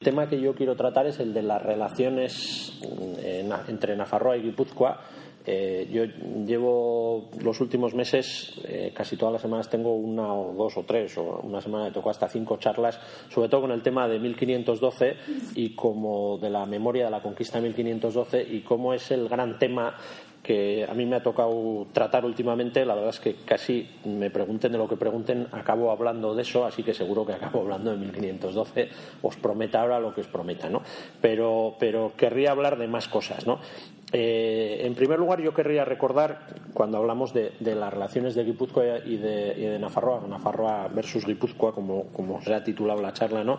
El tema que yo quiero tratar es el de las relaciones eh, entre Nafarroa y Guipúzcoa. Eh, yo llevo los últimos meses, eh, casi todas las semanas tengo una o dos o tres, o una semana me tocó hasta cinco charlas, sobre todo con el tema de 1512 y como de la memoria de la conquista de 1512 y cómo es el gran tema que a mí me ha tocado tratar últimamente, la verdad es que casi me pregunten de lo que pregunten, acabo hablando de eso, así que seguro que acabo hablando de 1512, os prometa ahora lo que os prometa, ¿no? Pero, pero querría hablar de más cosas, ¿no? Eh, en primer lugar, yo querría recordar, cuando hablamos de, las relaciones de Guipúzcoa y de, y de Nafarroa, Nafarroa versus Guipúzcoa, como, se ha titulado la charla, ¿no?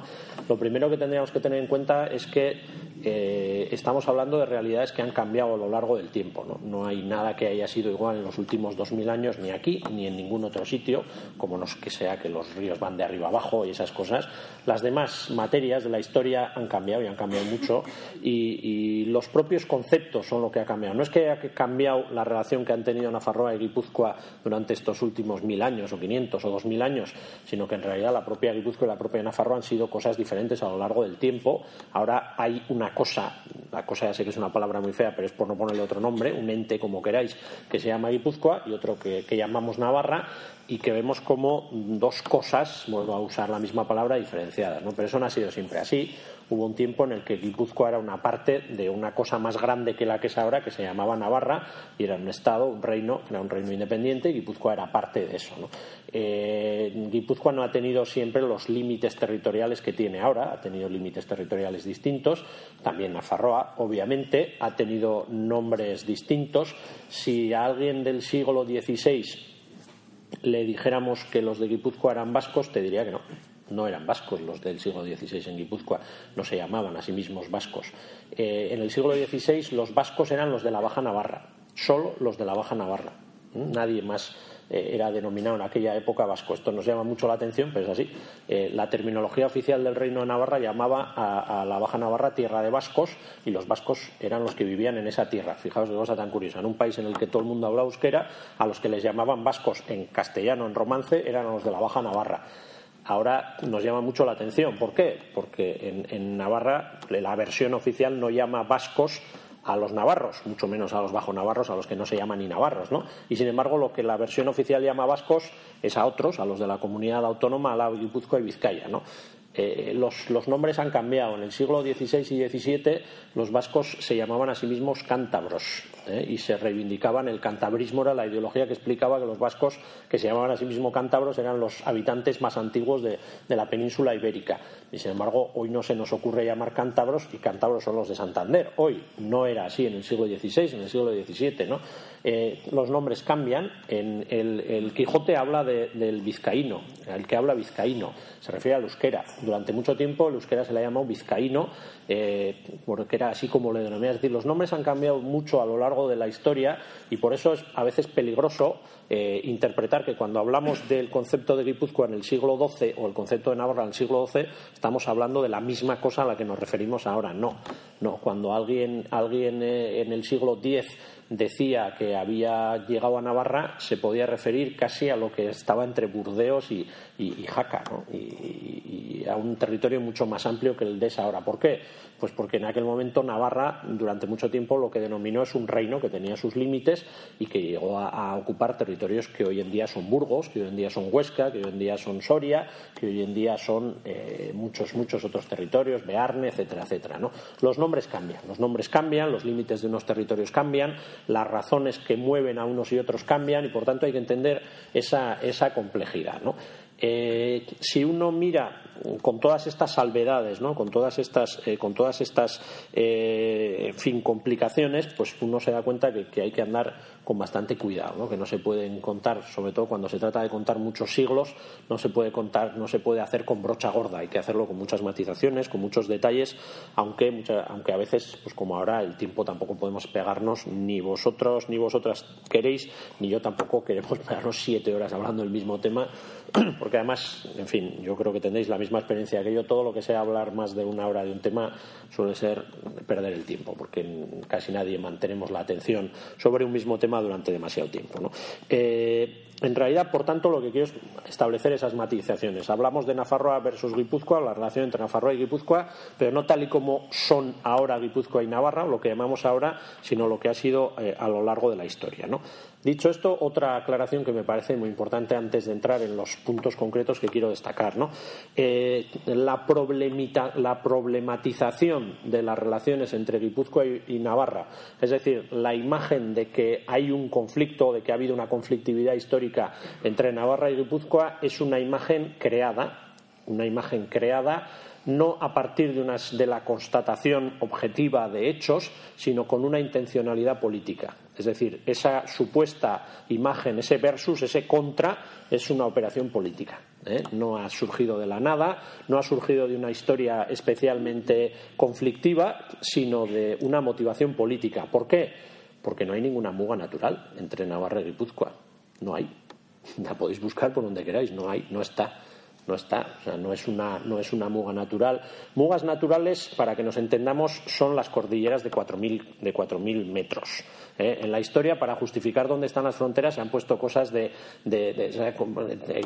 Lo primero que tendríamos que tener en cuenta es que eh, estamos hablando de realidades que han cambiado a lo largo del tiempo. ¿no? hay nada que haya sido igual en los últimos dos mil años, ni aquí, ni en ningún otro sitio, como no que sea que los ríos van de arriba abajo y esas cosas. Las demás materias de la historia han cambiado y han cambiado mucho, y, los propios conceptos son lo que ha cambiado. No es que haya cambiado la relación que han tenido Nafarroa y Guipúzcoa durante estos últimos mil años, o quinientos, o dos mil años, sino que en realidad la propia Guipúzcoa y la propia Nafarroa han sido cosas diferentes a lo largo del tiempo. Ahora hay una cosa, la cosa ya sé que es una palabra muy fea, pero es por no ponerle otro nombre, un ente como queráis, que se llama Guipúzcoa y otro que, llamamos Navarra y que vemos como dos cosas, vuelvo a usar la misma palabra, diferenciadas. ¿no? Pero eso no ha sido siempre así. Hubo un tiempo en el que Guipúzcoa era una parte de una cosa más grande que la que es ahora, que se llamaba Navarra, y era un estado, un reino, era un reino independiente, y Guipúzcoa era parte de eso. Eh, Guipúzcoa no ha tenido siempre los límites territoriales que tiene ahora, ha tenido límites territoriales distintos, también Nafarroa, obviamente, ha tenido nombres distintos. Si a alguien del siglo XVI le dijéramos que los de Guipúzcoa eran vascos, te diría que no. No eran vascos los del siglo XVI en Guipúzcoa, no se llamaban a sí mismos vascos. Eh, en el siglo XVI los vascos eran los de la Baja Navarra, solo los de la Baja Navarra. Nadie más eh, era denominado en aquella época vasco. Esto nos llama mucho la atención, pero es así. Eh, la terminología oficial del Reino de Navarra llamaba a, la Baja Navarra tierra de vascos y los vascos eran los que vivían en esa tierra. Fijaos qué cosa tan curiosa. En un país en el que todo el mundo hablaba euskera, a los que les llamaban vascos en castellano, en romance, eran los de la Baja Navarra ahora nos llama mucho la atención. ¿Por qué? Porque en, Navarra la versión oficial no llama vascos a los navarros, mucho menos a los bajo navarros, a los que no se llaman ni navarros, ¿no? Y sin embargo, lo que la versión oficial llama vascos es a otros, a los de la comunidad autónoma, a la Guipúzcoa y Vizcaya. Eh, los, los, nombres han cambiado. En el siglo XVI y XVII los vascos se llamaban a sí mismos cántabros ¿eh? y se reivindicaban. El cantabrismo era la ideología que explicaba que los vascos, que se llamaban a sí mismos cántabros, eran los habitantes más antiguos de, de, la península ibérica. Y sin embargo, hoy no se nos ocurre llamar cántabros y cántabros son los de Santander. Hoy no era así en el siglo XVI, en el siglo XVII. ¿no? Eh, los nombres cambian. En el, Quijote habla del vizcaíno, el que habla vizcaíno, se refiere al euskera durante mucho tiempo el euskera se le ha llamado vizcaíno, eh, porque era así como le denomina. Es decir, los nombres han cambiado mucho a lo largo de la historia y por eso es a veces peligroso eh, interpretar que cuando hablamos del concepto de Guipúzcoa en el siglo XII o el concepto de Navarra en el siglo XII, estamos hablando de la misma cosa a la que nos referimos ahora. No, no. Cuando alguien, alguien eh, en el siglo X decía que había llegado a Navarra, se podía referir casi a lo que estaba entre Burdeos y, Jaca, y, a un territorio mucho más amplio que el de esa ahora. ¿Por qué? Pues porque en aquel momento Navarra, durante mucho tiempo, lo que denominó es un reino que tenía sus límites y que llegó a, ocupar territorios que hoy en día son Burgos, que hoy en día son Huesca, que hoy en día son Soria, que hoy en día son eh, muchos, muchos otros territorios, Bearne, etcétera, etcétera. ¿no? Los nombres cambian, los nombres cambian, los límites de unos territorios cambian, las razones que mueven a unos y otros cambian y por tanto hay que entender esa, esa complejidad. ¿no? Eh, si uno mira con todas estas salvedades, ¿no? con todas estas, eh, con todas estas eh, fin, complicaciones, pues uno se da cuenta que, que, hay que andar con bastante cuidado, ¿no? que no se pueden contar, sobre todo cuando se trata de contar muchos siglos, no se puede contar, no se puede hacer con brocha gorda, hay que hacerlo con muchas matizaciones, con muchos detalles, aunque, aunque a veces, pues como ahora, el tiempo tampoco podemos pegarnos, ni vosotros ni vosotras queréis, ni yo tampoco queremos pegarnos siete horas hablando del mismo tema, porque además, en fin, yo creo que tendréis la misma experiencia que yo, todo lo que sea hablar más de una hora de un tema suele ser perder el tiempo, porque casi nadie mantenemos la atención sobre un mismo tema durante demasiado tiempo. ¿no? Eh, en realidad, por tanto, lo que quiero es establecer esas matizaciones. Hablamos de Nafarroa versus Guipúzcoa, la relación entre Nafarroa y Guipúzcoa, pero no tal y como son ahora Guipúzcoa y Navarra, lo que llamamos ahora, sino lo que ha sido eh, a lo largo de la historia. ¿no? Dicho esto, otra aclaración que me parece muy importante antes de entrar en los puntos concretos que quiero destacar. Eh, la, problematización de las relaciones entre Guipúzcoa y, Navarra, es decir, la imagen de que hay un conflicto, de que ha habido una conflictividad histórica entre Navarra y Guipúzcoa, es una imagen creada, una imagen creada no a partir de, de la constatación objetiva de hechos, sino con una intencionalidad política. Es decir, esa supuesta imagen, ese versus, ese contra, es una operación política. ¿eh? No ha surgido de la nada, no ha surgido de una historia especialmente conflictiva, sino de una motivación política. ¿Por qué? Porque no hay ninguna muga natural entre Navarra y Guipúzcoa. No hay. La podéis buscar por donde queráis, no hay, no está no está, o sea, no es una, no es una muga natural. Mugas naturales, para que nos entendamos, son las cordilleras de 4.000 de 4.000 metros. ¿Eh? En la historia, para justificar dónde están las fronteras, se han puesto cosas de,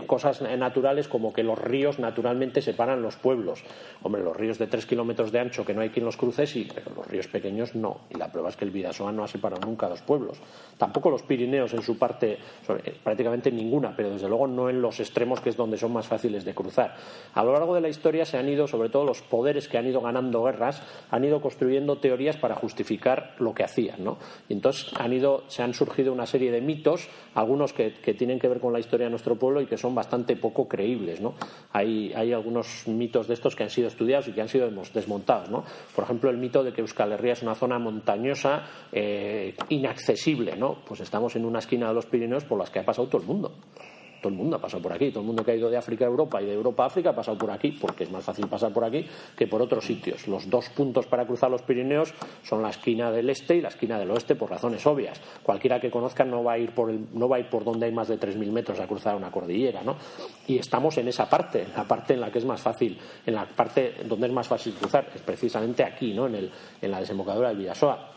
cosas naturales como que los ríos naturalmente separan los pueblos. Hombre, los ríos de 3 kilómetros de ancho que no hay quien los cruce, sí, pero los ríos pequeños no. Y la prueba es que el Vidasoa no ha separado nunca dos pueblos. Tampoco los Pirineos en su parte, prácticamente ninguna, pero desde luego no en los extremos que es donde son más fáciles de cruzar. A lo largo de la historia se han ido, sobre todo los poderes que han ido ganando guerras, han ido construyendo teorías para justificar lo que hacían, ¿no? Y entonces se han surgido una serie de mitos, algunos que, tienen que ver con la historia de nuestro pueblo y que son bastante poco creíbles. Hay, algunos mitos de estos que han sido estudiados y que han sido desmontados. Por ejemplo, el mito de que Euskal Herria es una zona montañosa, eh, inaccesible, ¿no? Pues estamos en una esquina de los Pirineos por las que ha pasado todo el mundo todo el mundo ha pasado por aquí, todo el mundo que ha ido de África a Europa y de Europa a África ha pasado por aquí, porque es más fácil pasar por aquí que por otros sitios. Los dos puntos para cruzar los Pirineos son la esquina del este y la esquina del oeste por razones obvias. Cualquiera que conozca no va a ir por, no va a ir por donde hay más de 3.000 metros a cruzar una cordillera, ¿no? Y estamos en esa parte, en la parte en la que es más fácil, en la parte donde es más fácil cruzar, es precisamente aquí, ¿no? En, el, en la desembocadura del Villasoa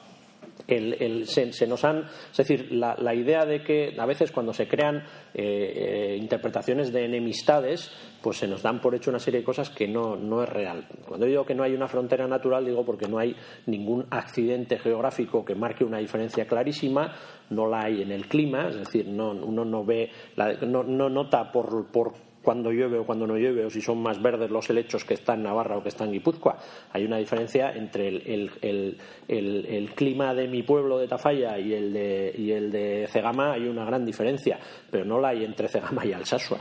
el, se, nos han, es decir, la, idea de que a veces cuando se crean eh, eh, interpretaciones de enemistades, pues se nos dan por hecho una serie de cosas que no, no es real. Cuando digo que no hay una frontera natural, digo porque no hay ningún accidente geográfico que marque una diferencia clarísima, no la hay en el clima, es decir, no, uno no ve, no, no nota por, por cuando llueve o cuando no llueve, o si son más verdes los helechos que están en Navarra o que están en Guipúzcoa. Hay una diferencia entre el, clima de mi pueblo de Tafalla y el de, y el de Cegama, hay una gran diferencia, pero no la hay entre Cegama y Alsasua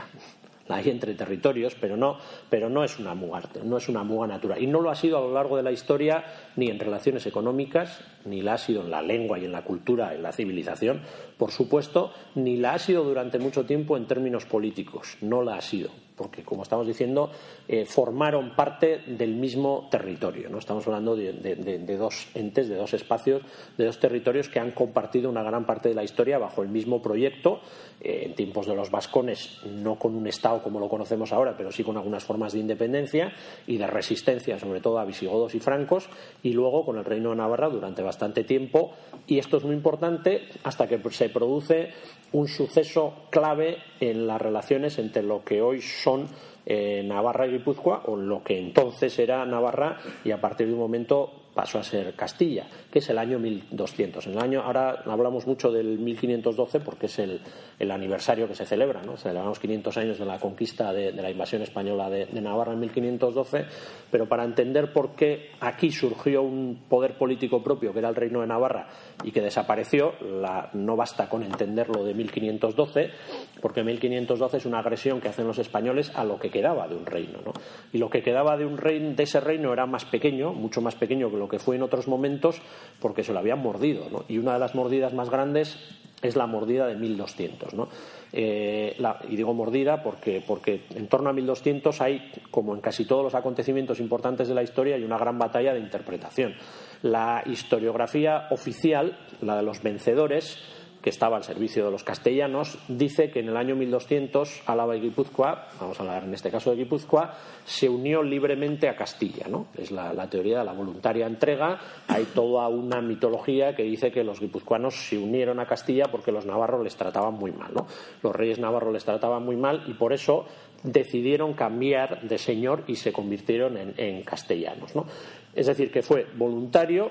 hay entre territorios, pero no, pero no es una muga, no es una muga natural. Y no lo ha sido a lo largo de la historia ni en relaciones económicas, ni la ha sido en la lengua y en la cultura, en la civilización, por supuesto, ni la ha sido durante mucho tiempo en términos políticos. No la ha sido porque, como estamos diciendo, eh, formaron parte del mismo territorio. ¿no? Estamos hablando de, dos entes, de dos espacios, de dos territorios que han compartido una gran parte de la historia bajo el mismo proyecto, eh, en tiempos de los vascones, no con un Estado como lo conocemos ahora, pero sí con algunas formas de independencia y de resistencia, sobre todo a visigodos y francos, y luego con el Reino de Navarra durante bastante tiempo. Y esto es muy importante hasta que se produce un suceso clave en las relaciones entre lo que hoy son eh, Navarra y Guipúzcoa, o lo que entonces era Navarra, y a partir de un momento pasó a ser Castilla, que es el año 1200. En el año, ahora hablamos mucho del 1512 porque es el, aniversario que se celebra, ¿no? Celebramos 500 años de la conquista de, la invasión española de, Navarra en 1512, pero para entender por qué aquí surgió un poder político propio, que era el Reino de Navarra, y que desapareció, no basta con entenderlo de 1512, porque 1512 es una agresión que hacen los españoles a lo que quedaba de un reino, ¿no? Y lo que quedaba de, un reino, de ese reino era más pequeño, mucho más pequeño que lo que fue en otros momentos porque se lo habían mordido. Y una de las mordidas más grandes es la mordida de 1200. ¿no? Eh, y digo mordida porque, porque en torno a 1200 hay, como en casi todos los acontecimientos importantes de la historia, hay una gran batalla de interpretación. La historiografía oficial, la de los vencedores, que estaba al servicio de los castellanos, dice que en el año 1200 Álava y Guipúzcoa, vamos a hablar en este caso de Guipúzcoa, se unió libremente a Castilla. ¿no? Es la, teoría de la voluntaria entrega. Hay toda una mitología que dice que los guipuzcoanos se unieron a Castilla porque los navarros les trataban muy mal. ¿no? Los reyes navarros les trataban muy mal y por eso decidieron cambiar de señor y se convirtieron en, en castellanos. ¿no? Es decir, que fue voluntario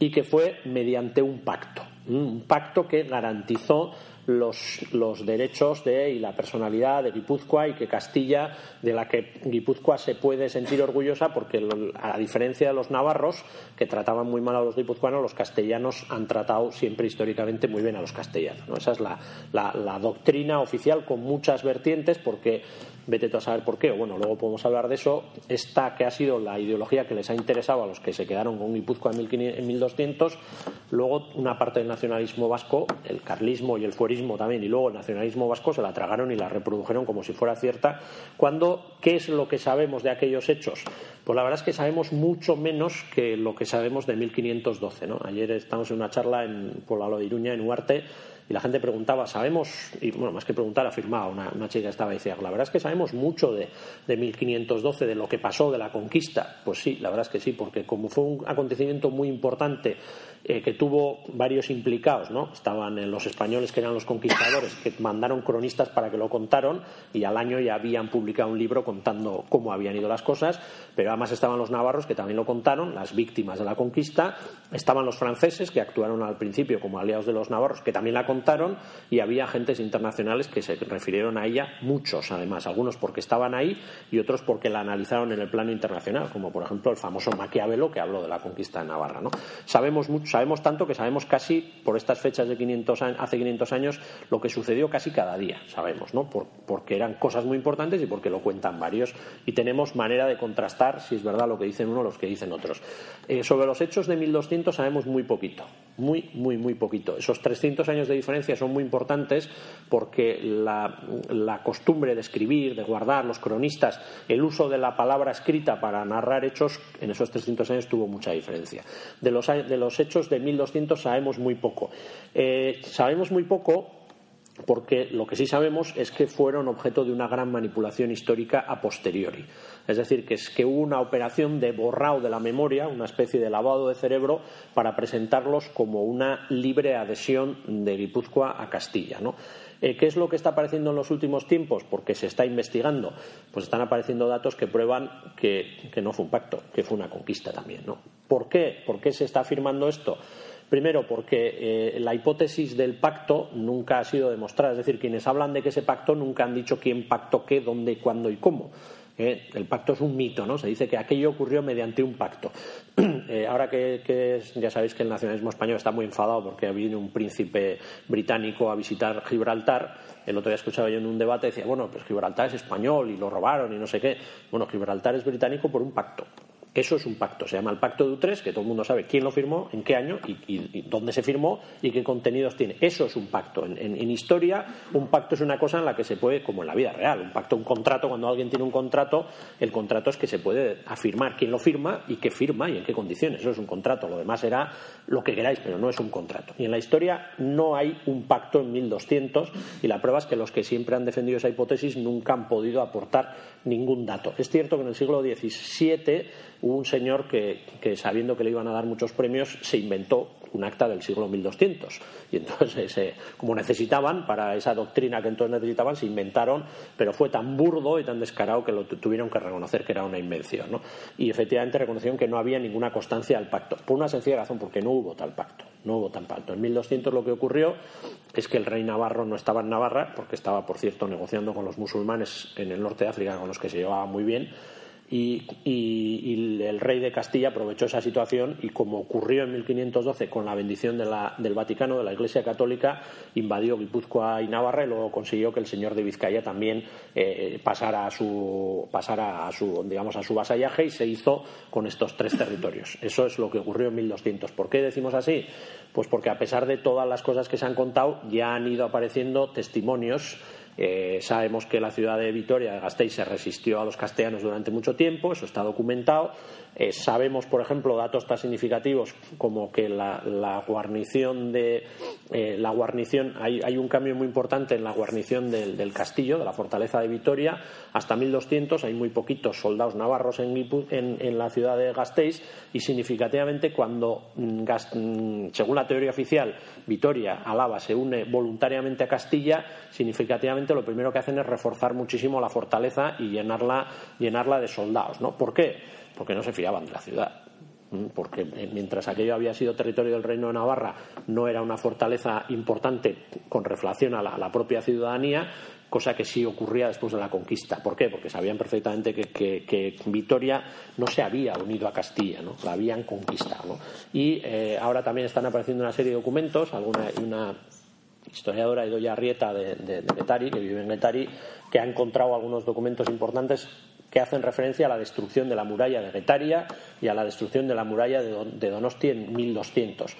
y que fue mediante un pacto, un pacto que garantizó los, los, derechos de, y la personalidad de Guipúzcoa y que Castilla, de la que Guipúzcoa se puede sentir orgullosa porque, a diferencia de los navarros, que trataban muy mal a los guipuzcoanos, los castellanos han tratado siempre históricamente muy bien a los castellanos. ¿no? Esa es la, la doctrina oficial con muchas vertientes porque vete tú a saber por qué, o bueno, luego podemos hablar de eso, esta que ha sido la ideología que les ha interesado a los que se quedaron con Guipúzcoa en 1200, luego una parte del nacionalismo vasco, el carlismo y el fuerismo también, y luego el nacionalismo vasco se la tragaron y la reprodujeron como si fuera cierta, cuando, ¿qué es lo que sabemos de aquellos hechos? Pues la verdad es que sabemos mucho menos que lo que sabemos de 1512, ¿no? Ayer estamos en una charla en Poblado de Iruña, en Huarte, y la gente preguntaba, sabemos, y bueno, más que preguntar, afirmaba una, chica estaba diciendo, la verdad es que sabemos mucho de, de 1512, de lo que pasó, de la conquista. Pues sí, la verdad es que sí, porque como fue un acontecimiento muy importante eh, que tuvo varios implicados, ¿no? Estaban en los españoles que eran los conquistadores, que mandaron cronistas para que lo contaron y al año ya habían publicado un libro contando cómo habían ido las cosas, pero además estaban los navarros que también lo contaron, las víctimas de la conquista, estaban los franceses que actuaron al principio como aliados de los navarros que también la contaron y había agentes internacionales que se refirieron a ella, muchos además, algunos porque estaban ahí y otros porque la analizaron en el plano internacional, como por ejemplo el famoso Maquiavelo que habló de la conquista de Navarra, ¿no? Sabemos mucho sabemos tanto que sabemos casi, por estas fechas de 500 hace 500 años, lo que sucedió casi cada día, sabemos, ¿no? porque eran cosas muy importantes y porque lo cuentan varios. Y tenemos manera de contrastar si es verdad lo que dicen uno o los que dicen otros. Eh, sobre los hechos de 1200 sabemos muy poquito, muy, muy, muy poquito. Esos 300 años de diferencia son muy importantes porque la, costumbre de escribir, de guardar, los cronistas, el uso de la palabra escrita para narrar hechos en esos 300 años tuvo mucha diferencia. De los, de los hechos de 1200 sabemos muy poco. Eh, sabemos muy poco porque lo que sí sabemos es que fueron objeto de una gran manipulación histórica a posteriori. Es decir, que es que hubo una operación de borrado de la memoria, una especie de lavado de cerebro, para presentarlos como una libre adhesión de Guipúzcoa a Castilla. Eh, ¿Qué es lo que está apareciendo en los últimos tiempos? Porque se está investigando. Pues están apareciendo datos que prueban que, no fue un pacto, que fue una conquista también. ¿no? ¿Por qué? ¿Por qué se está afirmando esto? Primero, porque eh, la hipótesis del pacto nunca ha sido demostrada. Es decir, quienes hablan de que ese pacto nunca han dicho quién pactó qué, dónde, cuándo y cómo. Eh, el pacto es un mito, ¿no? Se dice que aquello ocurrió mediante un pacto. Eh, ahora que, ya sabéis que el nacionalismo español está muy enfadado porque vino un príncipe británico a visitar Gibraltar, el otro día escuchaba yo en un debate decía, bueno, pues Gibraltar es español y lo robaron y no sé qué. Bueno, Gibraltar es británico por un pacto. Eso es un pacto, se llama el Pacto de Utrecht, que todo el mundo sabe quién lo firmó, en qué año y, dónde se firmó y qué contenidos tiene. Eso es un pacto. En, historia, un pacto es una cosa en la que se puede, como en la vida real, un pacto, un contrato, cuando alguien tiene un contrato, el contrato es que se puede afirmar quién lo firma y qué firma y en qué condiciones. Eso es un contrato. Lo demás será lo que queráis, pero no es un contrato. Y en la historia no hay un pacto en 1200 y la prueba es que los que siempre han defendido esa hipótesis nunca han podido aportar ningún dato. Es cierto que en el siglo XVII hubo un señor que, sabiendo que le iban a dar muchos premios, se inventó un acta del siglo 1200. Y entonces, eh, como necesitaban, para esa doctrina que entonces necesitaban, se inventaron, pero fue tan burdo y tan descarado que lo tuvieron que reconocer que era una invención. Y efectivamente reconocieron que no había ninguna constancia del pacto, por una sencilla razón, porque no hubo tal pacto. No hubo tal pacto. En 1200 lo que ocurrió es que el rey navarro no estaba en Navarra, porque estaba, por cierto, negociando con los musulmanes en el norte de África, con los que se llevaba muy bien y, el rey de Castilla aprovechó esa situación y como ocurrió en 1512 con la bendición del Vaticano, de la Iglesia Católica, invadió Guipúzcoa y Navarra y luego consiguió que el señor de Vizcaya también eh, pasara, a su, pasara a su, digamos, a su vasallaje y se hizo con estos tres territorios. Eso es lo que ocurrió en 1200. ¿Por qué decimos así? Pues porque a pesar de todas las cosas que se han contado, ya han ido apareciendo testimonios Eh, sabemos que la ciudad de Vitoria de Gasteiz se resistió a los castellanos durante mucho tiempo, eso está documentado. Eh, sabemos, por ejemplo, datos tan significativos como que la, guarnición de eh, la guarnición hay, hay, un cambio muy importante en la guarnición del, castillo, de la fortaleza de Vitoria, hasta 1200 hay muy poquitos soldados navarros en, en, la ciudad de Gasteiz y significativamente cuando, mm, mm, según la teoría oficial, Vitoria, Alaba se une voluntariamente a Castilla, significativamente lo primero que hacen es reforzar muchísimo la fortaleza y llenarla, llenarla de soldados. ¿no? ¿Por qué? Porque no se fiaban de la ciudad porque mientras aquello había sido territorio del Reino de Navarra, no era una fortaleza importante con reflación a la, propia ciudadanía, cosa que sí ocurría después de la conquista. ¿Por qué? Porque sabían perfectamente que, Vitoria no se había unido a Castilla, ¿no? la habían conquistado. Y eh, ahora también están apareciendo una serie de documentos, alguna, una historiadora Idoya Arrieta de, de, de que vive en Getari, que ha encontrado algunos documentos importantes que hacen referencia a la destrucción de la muralla de Getaria y a la destrucción de la muralla de Donosti en 1200.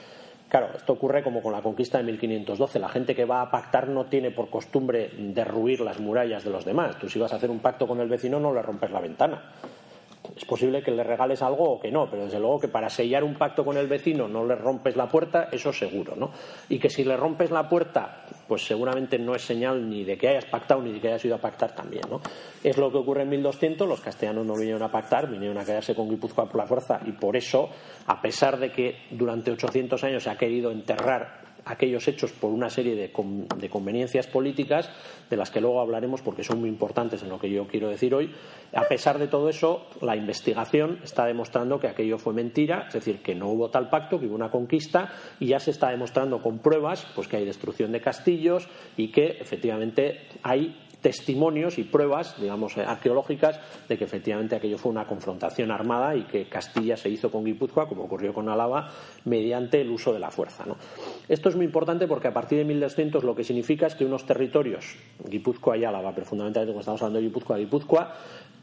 Claro, esto ocurre como con la conquista de 1512. La gente que va a pactar no tiene por costumbre derruir las murallas de los demás. Tú si vas a hacer un pacto con el vecino no le rompes la ventana es posible que le regales algo o que no, pero desde luego que para sellar un pacto con el vecino no le rompes la puerta, eso seguro, ¿no? Y que si le rompes la puerta, pues seguramente no es señal ni de que hayas pactado ni de que hayas ido a pactar también, ¿no? Es lo que ocurre en 1200, los castellanos no vinieron a pactar, vinieron a quedarse con Guipúzcoa por la fuerza y por eso, a pesar de que durante 800 años se ha querido enterrar aquellos hechos por una serie de, conveniencias políticas de las que luego hablaremos porque son muy importantes en lo que yo quiero decir hoy. A pesar de todo eso, la investigación está demostrando que aquello fue mentira, es decir, que no hubo tal pacto, que hubo una conquista y ya se está demostrando con pruebas pues que hay destrucción de castillos y que efectivamente hay testimonios y pruebas, digamos, eh, arqueológicas de que efectivamente aquello fue una confrontación armada y que Castilla se hizo con Guipúzcoa, como ocurrió con Álava, mediante el uso de la fuerza. Esto es muy importante porque a partir de 1200 lo que significa es que unos territorios, Guipúzcoa y Álava, pero fundamentalmente cuando estamos hablando de Guipúzcoa, Guipúzcoa,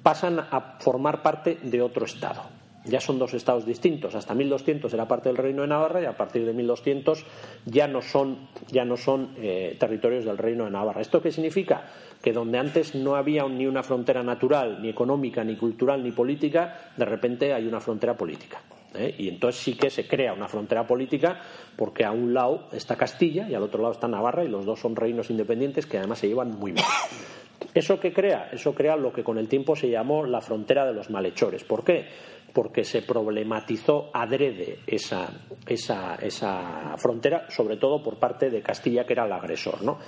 pasan a formar parte de otro Estado ya son dos estados distintos. Hasta 1200 era parte del Reino de Navarra y a partir de 1200 ya no son, ya no son eh, territorios del Reino de Navarra. ¿Esto qué significa? Que donde antes no había ni una frontera natural, ni económica, ni cultural, ni política, de repente hay una frontera política. ¿eh? Y entonces sí que se crea una frontera política porque a un lado está Castilla y al otro lado está Navarra y los dos son reinos independientes que además se llevan muy mal. ¿Eso qué crea? Eso crea lo que con el tiempo se llamó la frontera de los malhechores. ¿Por qué? Porque se problematizó adrede esa, esa, esa, frontera, sobre todo por parte de Castilla, que era el agresor. ¿no?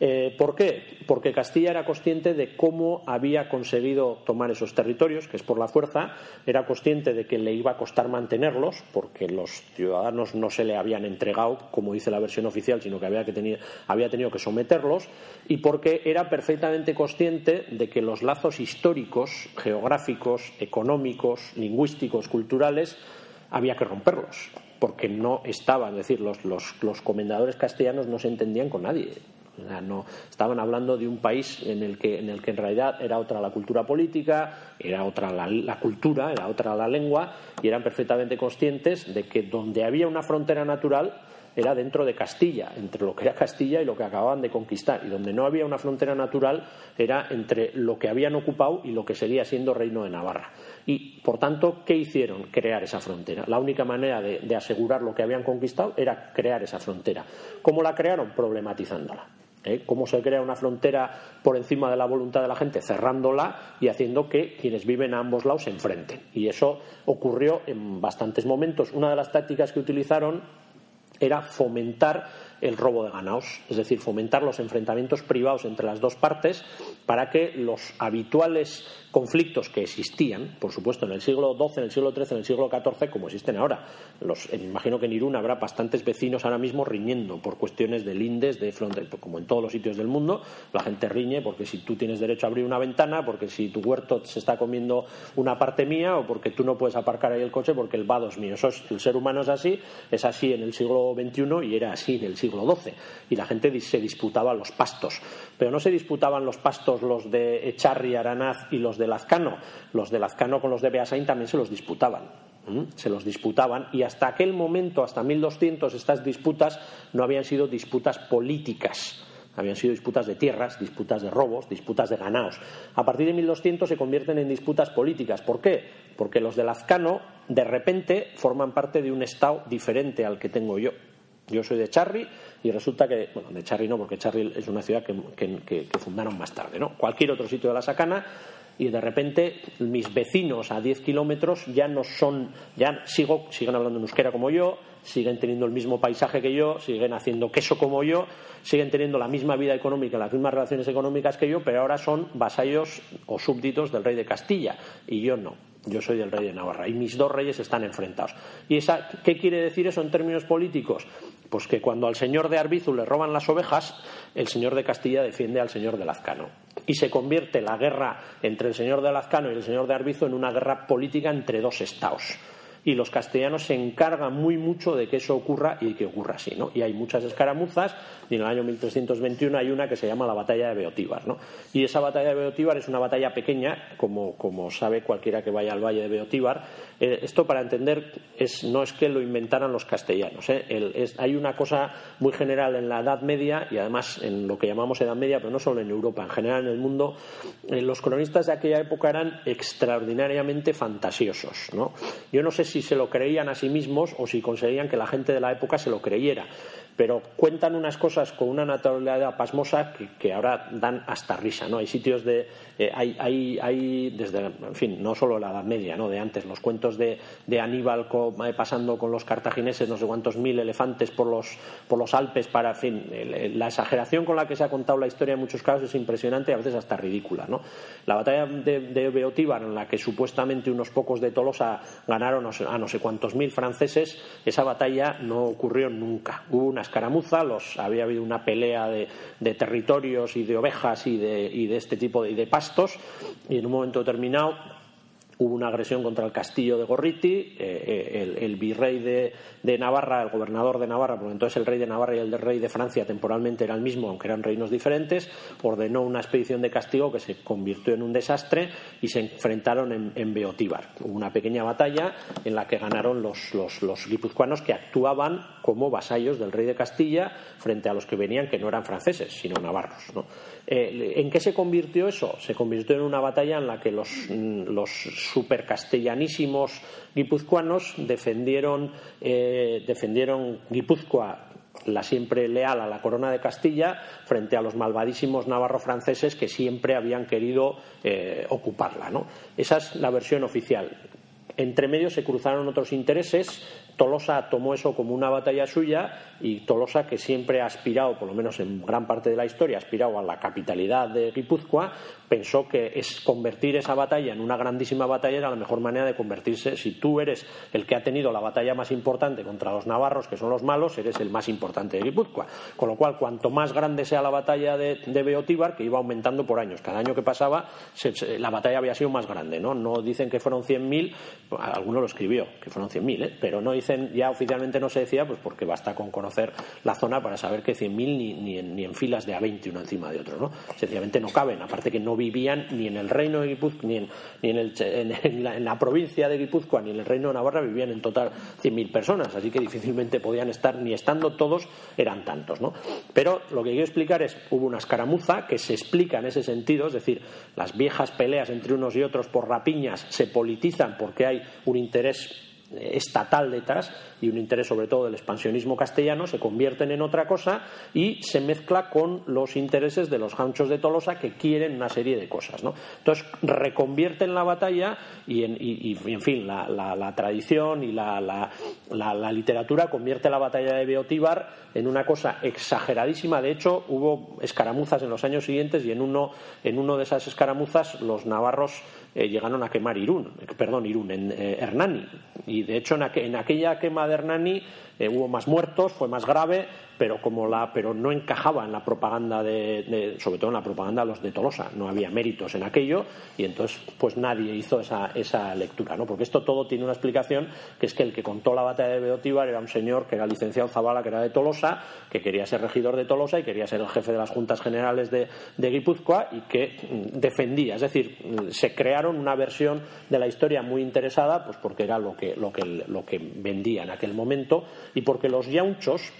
Eh, ¿Por qué? Porque Castilla era consciente de cómo había conseguido tomar esos territorios, que es por la fuerza, era consciente de que le iba a costar mantenerlos, porque los ciudadanos no se le habían entregado, como dice la versión oficial, sino que había, que había tenido que someterlos, y porque era perfectamente consciente de que los lazos históricos, geográficos, económicos, lingüísticos, culturales, había que romperlos porque no estaban, es decir, los, los, los comendadores castellanos no se entendían con nadie no, estaban hablando de un país en el, que, en el que en realidad era otra la cultura política, era otra la, la, cultura, era otra la lengua, y eran perfectamente conscientes de que donde había una frontera natural era dentro de Castilla, entre lo que era Castilla y lo que acababan de conquistar, y donde no había una frontera natural era entre lo que habían ocupado y lo que seguía siendo Reino de Navarra. Y, por tanto, ¿qué hicieron? Crear esa frontera. La única manera de, de asegurar lo que habían conquistado era crear esa frontera. ¿Cómo la crearon? Problematizándola. ¿Eh? cómo se crea una frontera por encima de la voluntad de la gente, cerrándola y haciendo que quienes viven a ambos lados se enfrenten. Y eso ocurrió en bastantes momentos. Una de las tácticas que utilizaron era fomentar el robo de ganados, es decir, fomentar los enfrentamientos privados entre las dos partes para que los habituales conflictos que existían, por supuesto, en el siglo XII, en el siglo XIII, en el siglo XIV, como existen ahora. Los, eh, imagino que en Irún habrá bastantes vecinos ahora mismo riñendo por cuestiones de lindes, de frontera, como en todos los sitios del mundo. La gente riñe porque si tú tienes derecho a abrir una ventana, porque si tu huerto se está comiendo una parte mía o porque tú no puedes aparcar ahí el coche porque el vado es mío. El ser humano es así, es así en el siglo XXI y era así en el siglo XII. Y la gente se disputaba los pastos. Pero no se disputaban los pastos los de Echarri, Aranaz y los de Lazcano. Los de Lazcano con los de Beasain también se los disputaban. Se los disputaban y hasta aquel momento, hasta 1200, estas disputas no habían sido disputas políticas habían sido disputas de tierras, disputas de robos, disputas de ganaos. A partir de 1200 se convierten en disputas políticas. ¿Por qué? Porque los de Lazcano de repente forman parte de un estado diferente al que tengo yo. Yo soy de Charri y resulta que, bueno, de Charri no, porque Charri es una ciudad que, fundaron más tarde, ¿no? Cualquier otro sitio de la Sacana y de repente mis vecinos a 10 kilómetros ya no son, ya sigo, siguen hablando en euskera como yo, siguen teniendo el mismo paisaje que yo, siguen haciendo queso como yo, siguen teniendo la misma vida económica, las mismas relaciones económicas que yo, pero ahora son vasallos o súbditos del rey de Castilla y yo no. Yo soy del rey de Navarra y mis dos reyes están enfrentados. ¿Y esa, qué quiere decir eso en términos políticos? Pues que cuando al señor de Arbizu le roban las ovejas, el señor de Castilla defiende al señor de Lazcano. Y se convierte la guerra entre el señor de Lazcano y el señor de Arbizu en una guerra política entre dos estados y los castellanos se encargan muy mucho de que eso ocurra y que ocurra así, ¿no? Y hay muchas escaramuzas y en el año 1321 hay una que se llama la batalla de Beotíbar, ¿no? Y esa batalla de Beotíbar es una batalla pequeña, como, como sabe cualquiera que vaya al valle de Beotíbar. Eh, esto para entender es, no es que lo inventaran los castellanos, ¿eh? hay una cosa muy general en la Edad Media y además en lo que llamamos Edad Media, pero no solo en Europa, en general en el mundo, eh, los cronistas de aquella época eran extraordinariamente fantasiosos, ¿no? Yo no sé si si se lo creían a sí mismos o si conseguían que la gente de la época se lo creyera pero cuentan unas cosas con una naturalidad pasmosa que, ahora dan hasta risa, ¿no? Hay sitios de... Eh, hay, hay, hay, desde, en fin, no solo la Edad Media, ¿no? De antes, los cuentos de, Aníbal eh, pasando con los cartagineses no sé cuántos mil elefantes por los, por los Alpes para, fin, la exageración con la que se ha contado la historia en muchos casos es impresionante y a veces hasta ridícula, ¿no? La batalla de, de Beotíbar, en la que supuestamente unos pocos de Tolosa ganaron a no sé cuántos mil franceses, esa batalla no ocurrió nunca. Hubo una escaramuza, los, había habido una pelea de, territorios y de ovejas y de, y de este tipo de, de pastos, y en un momento determinado hubo una agresión contra el castillo de Gorriti, eh, eh, el, virrey de, Navarra, el gobernador de Navarra, porque entonces el rey de Navarra y el rey de Francia temporalmente era el mismo, aunque eran reinos diferentes, ordenó una expedición de castigo que se convirtió en un desastre y se enfrentaron en, Beotíbar. Hubo una pequeña batalla en la que ganaron los, los, guipuzcoanos que actuaban como vasallos del rey de Castilla frente a los que venían que no eran franceses, sino navarros. Eh, ¿En qué se convirtió eso? Se convirtió en una batalla en la que los, los supercastellanísimos guipuzcoanos defendieron, eh, defendieron Guipúzcoa la siempre leal a la corona de Castilla frente a los malvadísimos navarro franceses que siempre habían querido eh, ocuparla. Esa es la versión oficial. Entre medio se cruzaron otros intereses. Tolosa tomó eso como una batalla suya y Tolosa, que siempre ha aspirado, por lo menos en gran parte de la historia, ha aspirado a la capitalidad de Guipúzcoa, pensó que es convertir esa batalla en una grandísima batalla era la mejor manera de convertirse. Si tú eres el que ha tenido la batalla más importante contra los navarros, que son los malos, eres el más importante de Guipúzcoa. Con lo cual, cuanto más grande sea la batalla de, Beotíbar, que iba aumentando por años, cada año que pasaba, la batalla había sido más grande. No, no dicen que fueron 100.000, alguno lo escribió, que fueron 100.000, ¿eh? pero no dicen, ya oficialmente no se decía, pues porque basta con conocer la zona para saber que 100.000 ni, ni, en, ni en filas de A20 uno encima de otro. ¿no? Sencillamente no caben, aparte que no vivían ni en el reino de Guipúzcoa, ni, en, el, en, la, provincia de Guipúzcoa, ni en el reino de Navarra vivían en total 100.000 personas, así que difícilmente podían estar, ni estando todos, eran tantos. ¿no? Pero lo que quiero explicar es, hubo una escaramuza que se explica en ese sentido, es decir, las viejas peleas entre unos y otros por rapiñas se politizan porque hay un interés estatal detrás y un interés sobre todo del expansionismo castellano se convierten en otra cosa y se mezcla con los intereses de los gauchos de Tolosa que quieren una serie de cosas. ¿no? Entonces reconvierten la batalla y en, fin, la, tradición y la, literatura convierte la batalla de Beotíbar en una cosa exageradísima. De hecho, hubo escaramuzas en los años siguientes y en uno, en uno de esas escaramuzas los navarros eh, llegaron a quemar Irún, eh, perdón, Irún, en eh, Hernani. Y de hecho en, aquella quema de Hernani hubo más muertos, fue más grave, pero como la pero no encajaba en la propaganda de, sobre todo en la propaganda de los de Tolosa no había méritos en aquello y entonces pues nadie hizo esa, esa lectura no porque esto todo tiene una explicación que es que el que contó la batalla de Beotíbar era un señor que era licenciado Zavala que era de Tolosa que quería ser regidor de Tolosa y quería ser el jefe de las juntas generales de, de Guipúzcoa y que mm, defendía. Es decir mm, se crearon una versión de la historia muy interesada pues porque era lo que lo que lo que vendía en aquel momento y porque los yaunchos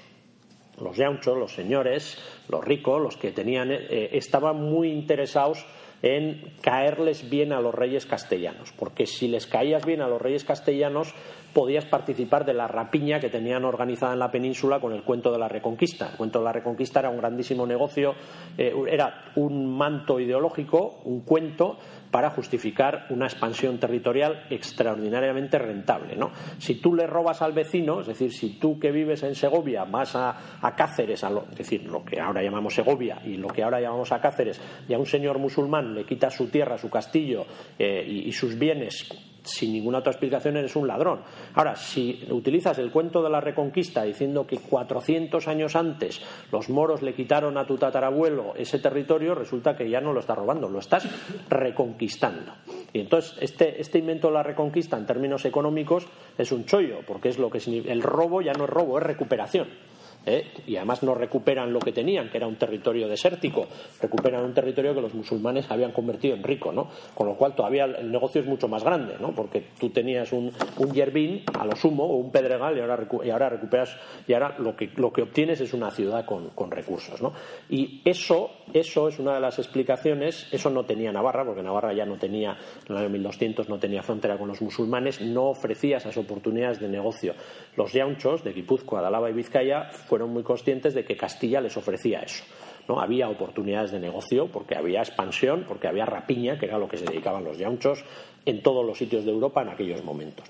los yaunchos, los señores, los ricos, los que tenían, eh, estaban muy interesados en caerles bien a los reyes castellanos, porque si les caías bien a los reyes castellanos podías participar de la rapiña que tenían organizada en la península con el cuento de la Reconquista. El cuento de la Reconquista era un grandísimo negocio, eh, era un manto ideológico, un cuento para justificar una expansión territorial extraordinariamente rentable. ¿no? Si tú le robas al vecino, es decir, si tú que vives en Segovia vas a, Cáceres, a es decir, lo que ahora llamamos Segovia y lo que ahora llamamos a Cáceres, y a un señor musulmán le quitas su tierra, su castillo eh, y sus bienes sin ninguna otra explicación eres un ladrón. Ahora, si utilizas el cuento de la Reconquista diciendo que 400 años antes los moros le quitaron a tu tatarabuelo ese territorio, resulta que ya no lo estás robando, lo estás reconquistando. Y entonces este, este invento de la Reconquista en términos económicos es un chollo, porque es lo que el robo ya no es robo, es recuperación. ¿Eh? y además no recuperan lo que tenían, que era un territorio desértico, recuperan un territorio que los musulmanes habían convertido en rico, ¿no? Con lo cual todavía el negocio es mucho más grande, ¿no? Porque tú tenías un, un yerbín a lo sumo o un pedregal y ahora, y ahora recuperas y ahora lo que, lo que obtienes es una ciudad con, con recursos, ¿no? Y eso, eso es una de las explicaciones, eso no tenía Navarra, porque Navarra ya no tenía, en el año 1200 no tenía frontera con los musulmanes, no ofrecía esas oportunidades de negocio. Los yaunchos de Guipúzcoa, de Álava y Vizcaya fueron muy conscientes de que Castilla les ofrecía eso. ¿no? Había oportunidades de negocio porque había expansión, porque había rapiña, que era lo que se dedicaban los yaunchos en todos los sitios de Europa en aquellos momentos.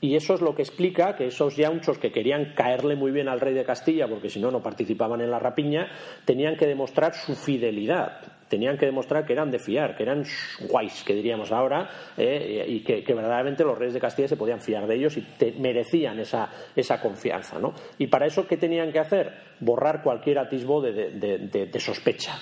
Y eso es lo que explica que esos yaunchos que querían caerle muy bien al rey de Castilla, porque si no, no participaban en la rapiña, tenían que demostrar su fidelidad tenían que demostrar que eran de fiar, que eran guays, que diríamos ahora, eh, y que, verdaderamente los reyes de Castilla se podían fiar de ellos y merecían esa, esa confianza. ¿no? Y para eso, ¿qué tenían que hacer? Borrar cualquier atisbo de sospecha.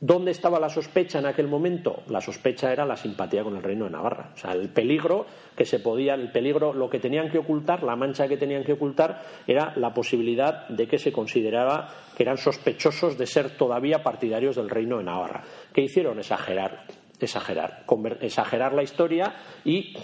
¿Dónde estaba la sospecha en aquel momento? La sospecha era la simpatía con el reino de Navarra. O sea, el peligro que se podía, el peligro, lo que tenían que ocultar, la mancha que tenían que ocultar, era la posibilidad de que se consideraba que eran sospechosos de ser todavía partidarios del reino de Navarra. ¿Qué hicieron? Exagerar exagerar, exagerar la historia y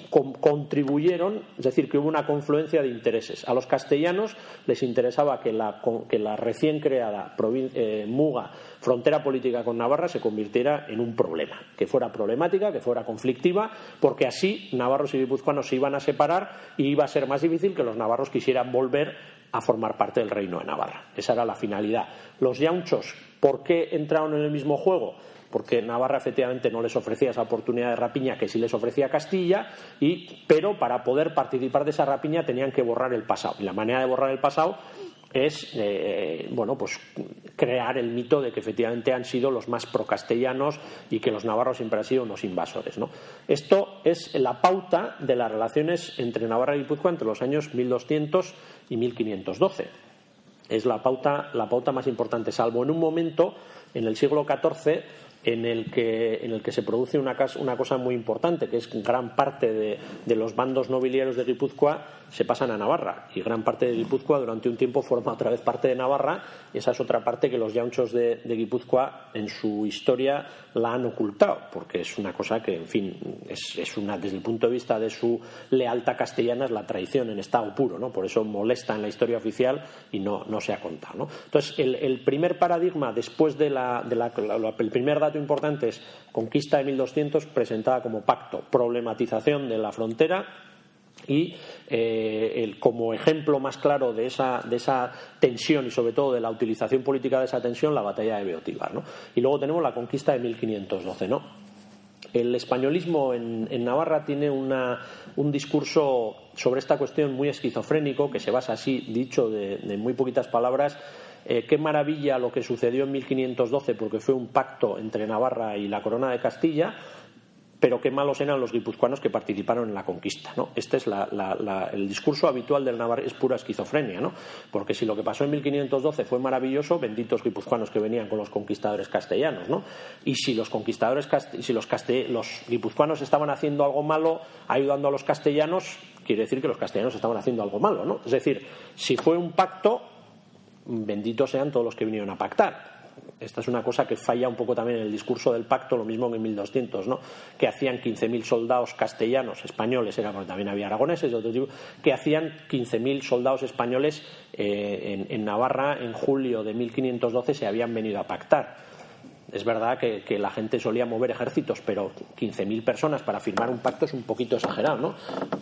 contribuyeron, es decir, que hubo una confluencia de intereses. A los castellanos les interesaba que la, que la recién creada eh, Muga, frontera política con Navarra, se convirtiera en un problema, que fuera problemática, que fuera conflictiva, porque así navarros y guipuzcoanos se iban a separar y iba a ser más difícil que los navarros quisieran volver a formar parte del reino de Navarra. Esa era la finalidad. Los yaunchos, ¿por qué entraron en el mismo juego? porque Navarra efectivamente no les ofrecía esa oportunidad de rapiña que sí les ofrecía Castilla, y, pero para poder participar de esa rapiña tenían que borrar el pasado. Y la manera de borrar el pasado es eh, bueno pues crear el mito de que efectivamente han sido los más procastellanos y que los navarros siempre han sido unos invasores. ¿no? Esto es la pauta de las relaciones entre Navarra y Guipúzcoa entre los años 1200 y 1512. Es la pauta, la pauta más importante, salvo en un momento en el siglo XIV en el que, en el que se produce una, una cosa muy importante, que es gran parte de, de, los bandos nobiliarios de Guipúzcoa se pasan a Navarra y gran parte de Guipúzcoa durante un tiempo forma otra vez parte de Navarra y esa es otra parte que los yaunchos de, de Guipúzcoa en su historia la han ocultado porque es una cosa que, en fin, es, es, una, desde el punto de vista de su lealtad castellana es la traición en estado puro, ¿no? Por eso molesta en la historia oficial y no, no se ha contado, ¿no? Entonces, el, el primer paradigma después de la, de la, el primer dato importante es conquista de 1200 presentada como pacto, problematización de la frontera y eh, como ejemplo más claro de esa, de esa, tensión y sobre todo de la utilización política de esa tensión, la batalla de Beotíbar. ¿no? Y luego tenemos la conquista de 1512. ¿no? El españolismo en, Navarra tiene una, un discurso sobre esta cuestión muy esquizofrénico que se basa así, dicho de, muy poquitas palabras, eh, qué maravilla lo que sucedió en 1512 porque fue un pacto entre Navarra y la corona de Castilla, pero qué malos eran los guipuzcoanos que participaron en la conquista. ¿no? Este es el discurso habitual del Navarra, es pura esquizofrenia, ¿no? porque si lo que pasó en 1512 fue maravilloso, benditos guipuzcoanos que venían con los conquistadores castellanos. ¿no? Y si los conquistadores, si los, los guipuzcoanos estaban haciendo algo malo, ayudando a los castellanos, quiere decir que los castellanos estaban haciendo algo malo. ¿no? Es decir, si fue un pacto, benditos sean todos los que vinieron a pactar esta es una cosa que falla un poco también en el discurso del pacto, lo mismo que en 1200, ¿no? que hacían 15.000 soldados castellanos, españoles, era porque también había aragoneses de otro tipo, que hacían 15.000 soldados españoles eh, en, Navarra en julio de 1512 se habían venido a pactar. Es verdad que, la gente solía mover ejércitos, pero 15.000 personas para firmar un pacto es un poquito exagerado, ¿no?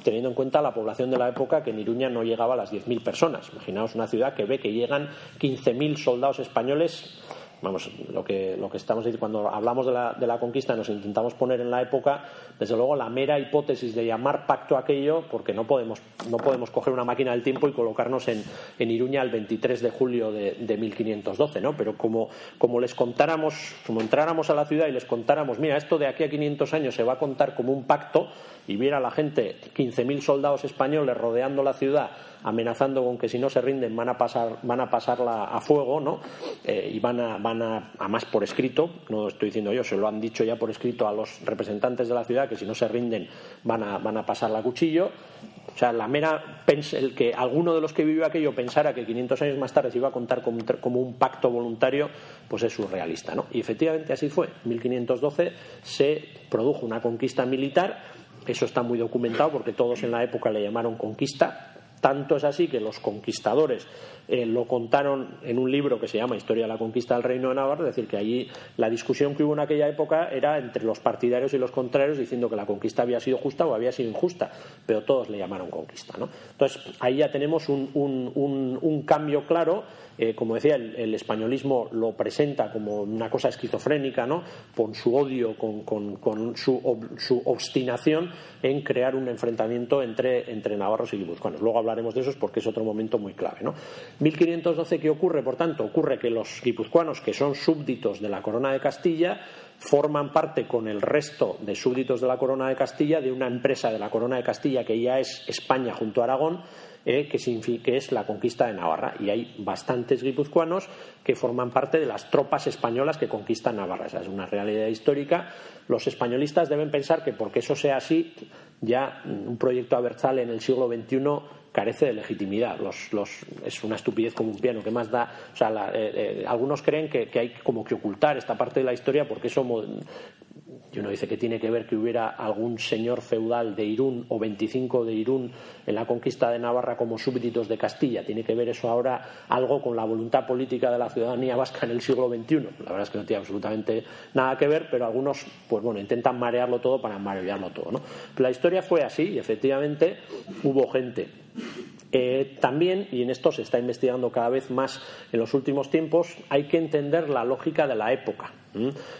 Teniendo en cuenta la población de la época, que en Iruña no llegaba a las 10.000 personas. Imaginaos una ciudad que ve que llegan 15.000 soldados españoles vamos, lo que, lo que estamos diciendo, cuando hablamos de la, de la conquista nos intentamos poner en la época, desde luego la mera hipótesis de llamar pacto aquello, porque no podemos, no podemos coger una máquina del tiempo y colocarnos en, en Iruña el 23 de julio de, de 1512, ¿no? Pero como, como les contáramos, como entráramos a la ciudad y les contáramos, mira, esto de aquí a 500 años se va a contar como un pacto, y viera la gente 15.000 soldados españoles rodeando la ciudad amenazando con que si no se rinden van a pasar van a pasarla a fuego no eh, y van a van a, a, más por escrito no estoy diciendo yo se lo han dicho ya por escrito a los representantes de la ciudad que si no se rinden van a van a pasarla a cuchillo o sea, la mera el que alguno de los que vivió aquello pensara que 500 años más tarde se iba a contar como un pacto voluntario, pues es surrealista, ¿no? Y efectivamente así fue. En 1512 se produjo una conquista militar eso está muy documentado porque todos en la época le llamaron conquista. Tanto es así que los conquistadores eh, lo contaron en un libro que se llama Historia de la conquista del Reino de Navarra, es decir, que allí la discusión que hubo en aquella época era entre los partidarios y los contrarios diciendo que la conquista había sido justa o había sido injusta, pero todos le llamaron conquista. ¿no? Entonces, ahí ya tenemos un, un cambio claro eh, como decía, el, españolismo lo presenta como una cosa esquizofrénica, ¿no? Con su odio, con, su, obstinación en crear un enfrentamiento entre, navarros y guipuzcoanos. Luego hablaremos de eso porque es otro momento muy clave, ¿no? 1512, ¿qué ocurre? Por tanto, ocurre que los guipuzcoanos, que son súbditos de la corona de Castilla, forman parte con el resto de súbditos de la corona de Castilla de una empresa de la corona de Castilla que ya es España junto a Aragón eh, que, es la conquista de Navarra. Y hay bastantes guipuzcoanos que forman parte de las tropas españolas que conquistan Navarra. Esa es una realidad histórica. Los españolistas deben pensar que porque eso sea así, ya un proyecto Abertzale en el siglo XXI carece de legitimidad. es una estupidez como un piano. que más da? O sea, eh, eh, algunos creen que, que, hay como que ocultar esta parte de la historia porque eso y uno dice que tiene que ver que hubiera algún señor feudal de Irún o 25 de Irún en la conquista de Navarra como súbditos de Castilla. Tiene que ver eso ahora algo con la voluntad política de la ciudadanía vasca en el siglo XXI. La verdad es que no tiene absolutamente nada que ver, pero algunos, pues bueno, intentan marearlo todo para marearlo todo. ¿no? la historia fue así y efectivamente hubo gente eh, también, y en esto se está investigando cada vez más en los últimos tiempos, hay que entender la lógica de la época.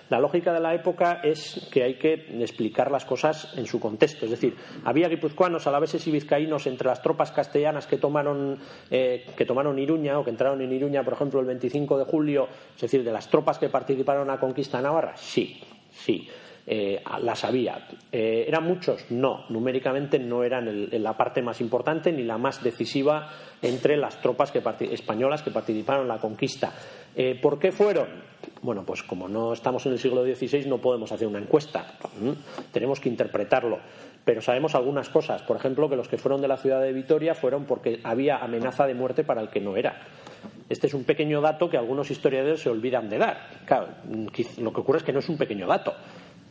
La lógica de la época es que hay que explicar las cosas en su contexto. Es decir, había guipuzcoanos, alaveses y vizcaínos entre las tropas castellanas que tomaron, eh, que tomaron Iruña o que entraron en Iruña, por ejemplo, el 25 de julio, es decir, de las tropas que participaron en la conquista Navarra. Sí, sí. Eh, las había. Eh, ¿Eran muchos? No, numéricamente no eran la parte más importante ni la más decisiva entre las tropas españolas que participaron en la conquista. Eh, ¿Por qué fueron? Bueno, pues como no estamos en el siglo XVI no podemos hacer una encuesta, tenemos que interpretarlo. Pero sabemos algunas cosas, por ejemplo, que los que fueron de la ciudad de Vitoria fueron porque había amenaza de muerte para el que no era. Este es un pequeño dato que algunos historiadores se olvidan de dar. Claro, lo que ocurre es que no es un pequeño dato.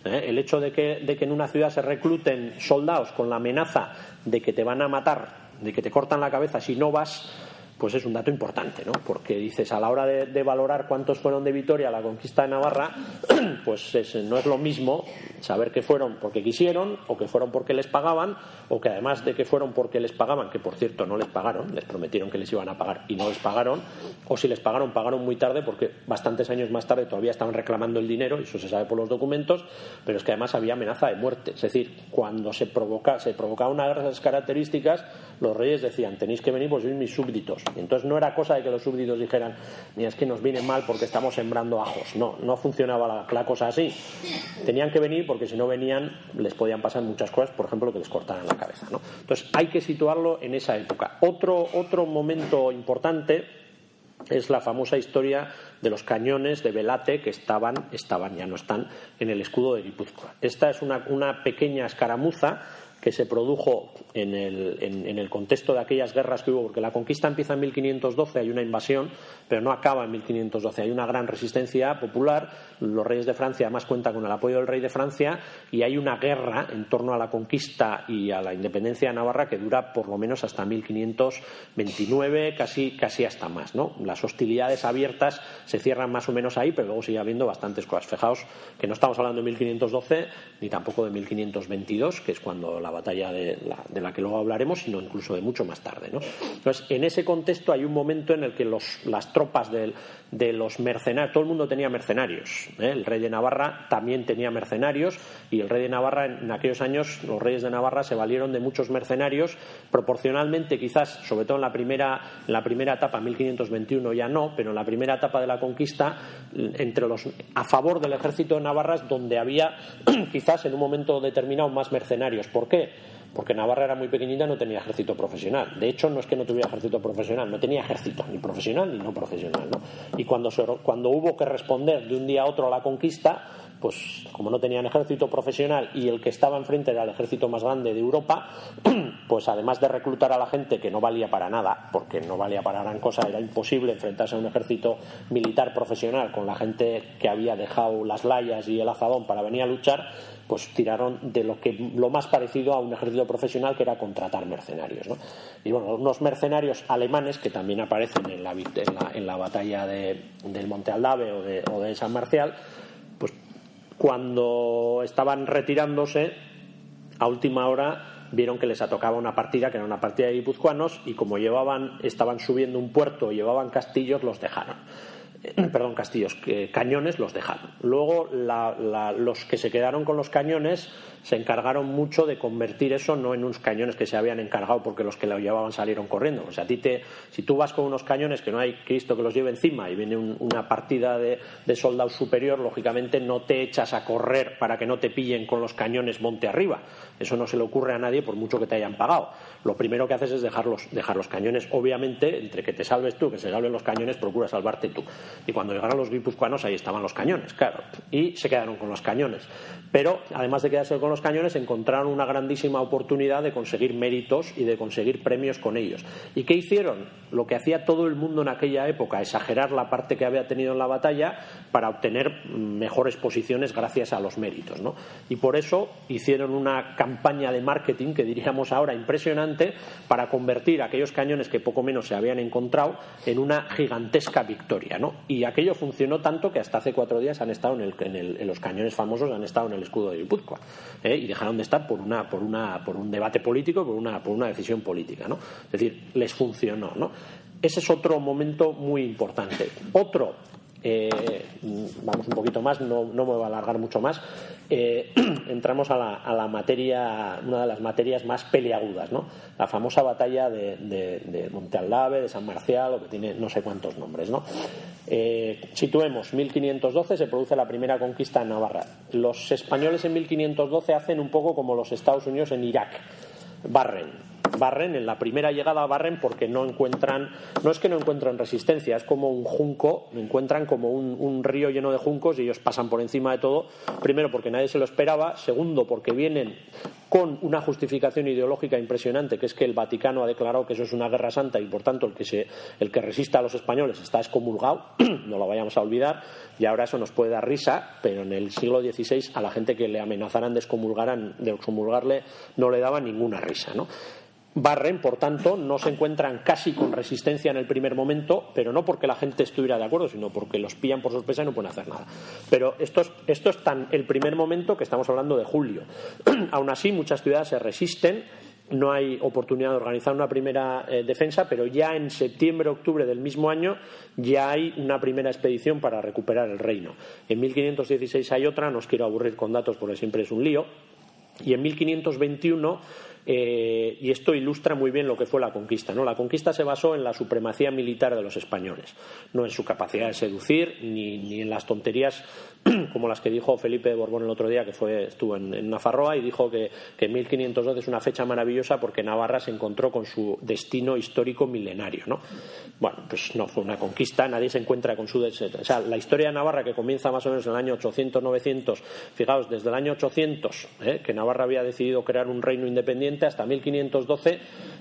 ¿Eh? El hecho de que, de que en una ciudad se recluten soldados con la amenaza de que te van a matar, de que te cortan la cabeza si no vas, pues es un dato importante, ¿no? Porque dices, a la hora de, valorar cuántos fueron de Vitoria a la conquista de Navarra, pues no es lo mismo saber que fueron porque quisieron, o que fueron porque les pagaban, o que además de que fueron porque les pagaban, que por cierto no les pagaron, les prometieron que les iban a pagar y no les pagaron, o si les pagaron, pagaron muy tarde porque bastantes años más tarde todavía estaban reclamando el dinero, y eso se sabe por los documentos, pero es que además había amenaza de muerte. Es decir, cuando se, provoca, se provocaba una de esas características, los reyes decían, tenéis que venir, pues sois mis súbditos entonces no era cosa de que los súbditos dijeran, ni es que nos viene mal porque estamos sembrando ajos. No, no funcionaba la, cosa así. Tenían que venir porque si no venían les podían pasar muchas cosas, por ejemplo, que les cortaran la cabeza. ¿no? Entonces hay que situarlo en esa época. Otro, otro momento importante es la famosa historia de los cañones de Velate que estaban, estaban, ya no están, en el escudo de Guipúzcoa. Esta es una, una pequeña escaramuza que se produjo en el, en, el, contexto de aquellas guerras que hubo, porque la conquista empieza en 1512, hay una invasión, pero no acaba en 1512, hay una gran resistencia popular, los reyes de Francia además cuentan con el apoyo del rey de Francia y hay una guerra en torno a la conquista y a la independencia de Navarra que dura por lo menos hasta 1529, casi, casi hasta más. ¿no? Las hostilidades abiertas se cierran más o menos ahí, pero luego sigue habiendo bastantes cosas. Fijaos que no estamos hablando de 1512 ni tampoco de 1522, que es cuando la batalla de la, que luego hablaremos, sino incluso de mucho más tarde. ¿no? Entonces, en ese contexto hay un momento en el que las tropas de los mercenarios, todo el mundo tenía mercenarios. ¿eh? El rey de Navarra también tenía mercenarios y el rey de Navarra en, aquellos años, los reyes de Navarra se valieron de muchos mercenarios, proporcionalmente quizás, sobre todo en la primera, en la primera etapa, 1521 ya no, pero en la primera etapa de la conquista, entre los a favor del ejército de Navarra es donde había quizás en un momento determinado más mercenarios. ¿Por qué? Porque Navarra era muy pequeñita no tenía ejército profesional. De hecho, no es que no tuviera ejército profesional, no tenía ejército, ni profesional ni no profesional. Y cuando, cuando hubo que responder de un día a otro a la conquista, pues como no tenían ejército profesional y el que estaba enfrente era el ejército más grande de Europa, pues además de reclutar a la gente que no valía para nada, porque no valía para gran cosa, era imposible enfrentarse a un ejército militar profesional con la gente que había dejado las layas y el azadón para venir a luchar, pues tiraron de lo que lo más parecido a un ejército profesional que era contratar mercenarios. Y bueno, unos mercenarios alemanes que también aparecen en la, en la, batalla de, del Monte Aldave o de, o de San Marcial, pues cuando estaban retirándose, a última hora vieron que les tocaba una partida que era una partida de guipuzcoanos y como llevaban estaban subiendo un puerto llevaban castillos los dejaron perdón, castillos, cañones los dejaron. Luego los que se quedaron con los cañones se encargaron mucho de convertir eso no en unos cañones que se habían encargado porque los que lo llevaban salieron corriendo. O sea, a ti te, si tú vas con unos cañones que no hay Cristo que los lleve encima y viene una partida de, de soldado superior, lógicamente no te echas a correr para que no te pillen con los cañones monte arriba. Eso no se le ocurre a nadie por mucho que te hayan pagado. Lo primero que haces es dejar los, dejar los cañones. Obviamente, entre que te salves tú, que se salven los cañones, procura salvarte tú. Y cuando llegaron los guipuzcoanos, ahí estaban los cañones, claro. Y se quedaron con los cañones. Pero, además de quedarse con los cañones, encontraron una grandísima oportunidad de conseguir méritos y de conseguir premios con ellos. ¿Y qué hicieron? Lo que hacía todo el mundo en aquella época, exagerar la parte que había tenido en la batalla para obtener mejores posiciones gracias a los méritos. ¿no? Y por eso hicieron una campaña de marketing, que diríamos ahora impresionante, para convertir aquellos cañones que poco menos se habían encontrado en una gigantesca victoria. ¿no? Y aquello funcionó tanto que hasta hace cuatro días han estado en, el, en, los cañones famosos, han estado en el escudo de Guipúzcoa. Y dejaron de estar por, una, por, una, por un debate político, por una, por una decisión política. ¿no? Es decir, les funcionó. ¿no? Ese es otro momento muy importante. Otro eh, vamos un poquito más, no, me voy a alargar mucho más, eh, entramos a la, materia, una de las materias más peleagudas, ¿no? la famosa batalla de, de, Monte Aldave, de San Marcial, o que tiene no sé cuántos nombres. ¿no? Eh, situemos, 1512 se produce la primera conquista en Navarra. Los españoles en 1512 hacen un poco como los Estados Unidos en Irak, barren barren, en la primera llegada barren porque no encuentran, no es que no encuentran resistencia, es como un junco, encuentran como un, río lleno de juncos y ellos pasan por encima de todo, primero porque nadie se lo esperaba, segundo porque vienen con una justificación ideológica impresionante, que es que el Vaticano ha declarado que eso es una guerra santa y por tanto el que, se, el que resista a los españoles está excomulgado, no lo vayamos a olvidar, y ahora eso nos puede dar risa, pero en el siglo XVI a la gente que le amenazaran de excomulgarle no le daba ninguna risa. ¿no? Barren, por tanto, no se encuentran casi con resistencia en el primer momento, pero no porque la gente estuviera de acuerdo, sino porque los pillan por sorpresa y no pueden hacer nada. Pero esto es, esto es tan el primer momento que estamos hablando de julio. Aún así, muchas ciudades se resisten, no hay oportunidad de organizar una primera eh, defensa, pero ya en septiembre, octubre del mismo año ya hay una primera expedición para recuperar el reino. En 1516 hay otra, no os quiero aburrir con datos porque siempre es un lío, y en 1521 Eh, y esto ilustra muy bien lo que fue la conquista. ¿no? La conquista se basó en la supremacía militar de los españoles, no en su capacidad de seducir ni, ni en las tonterías como las que dijo Felipe de Borbón el otro día, que fue, estuvo en, Nafarroa y dijo que, que 1512 es una fecha maravillosa porque Navarra se encontró con su destino histórico milenario. ¿no? Bueno, pues no fue una conquista, nadie se encuentra con su. O sea, la historia de Navarra, que comienza más o menos en el año 800-900, fijaos, desde el año 800, ¿eh? que Navarra había decidido crear un reino independiente, hasta 1512,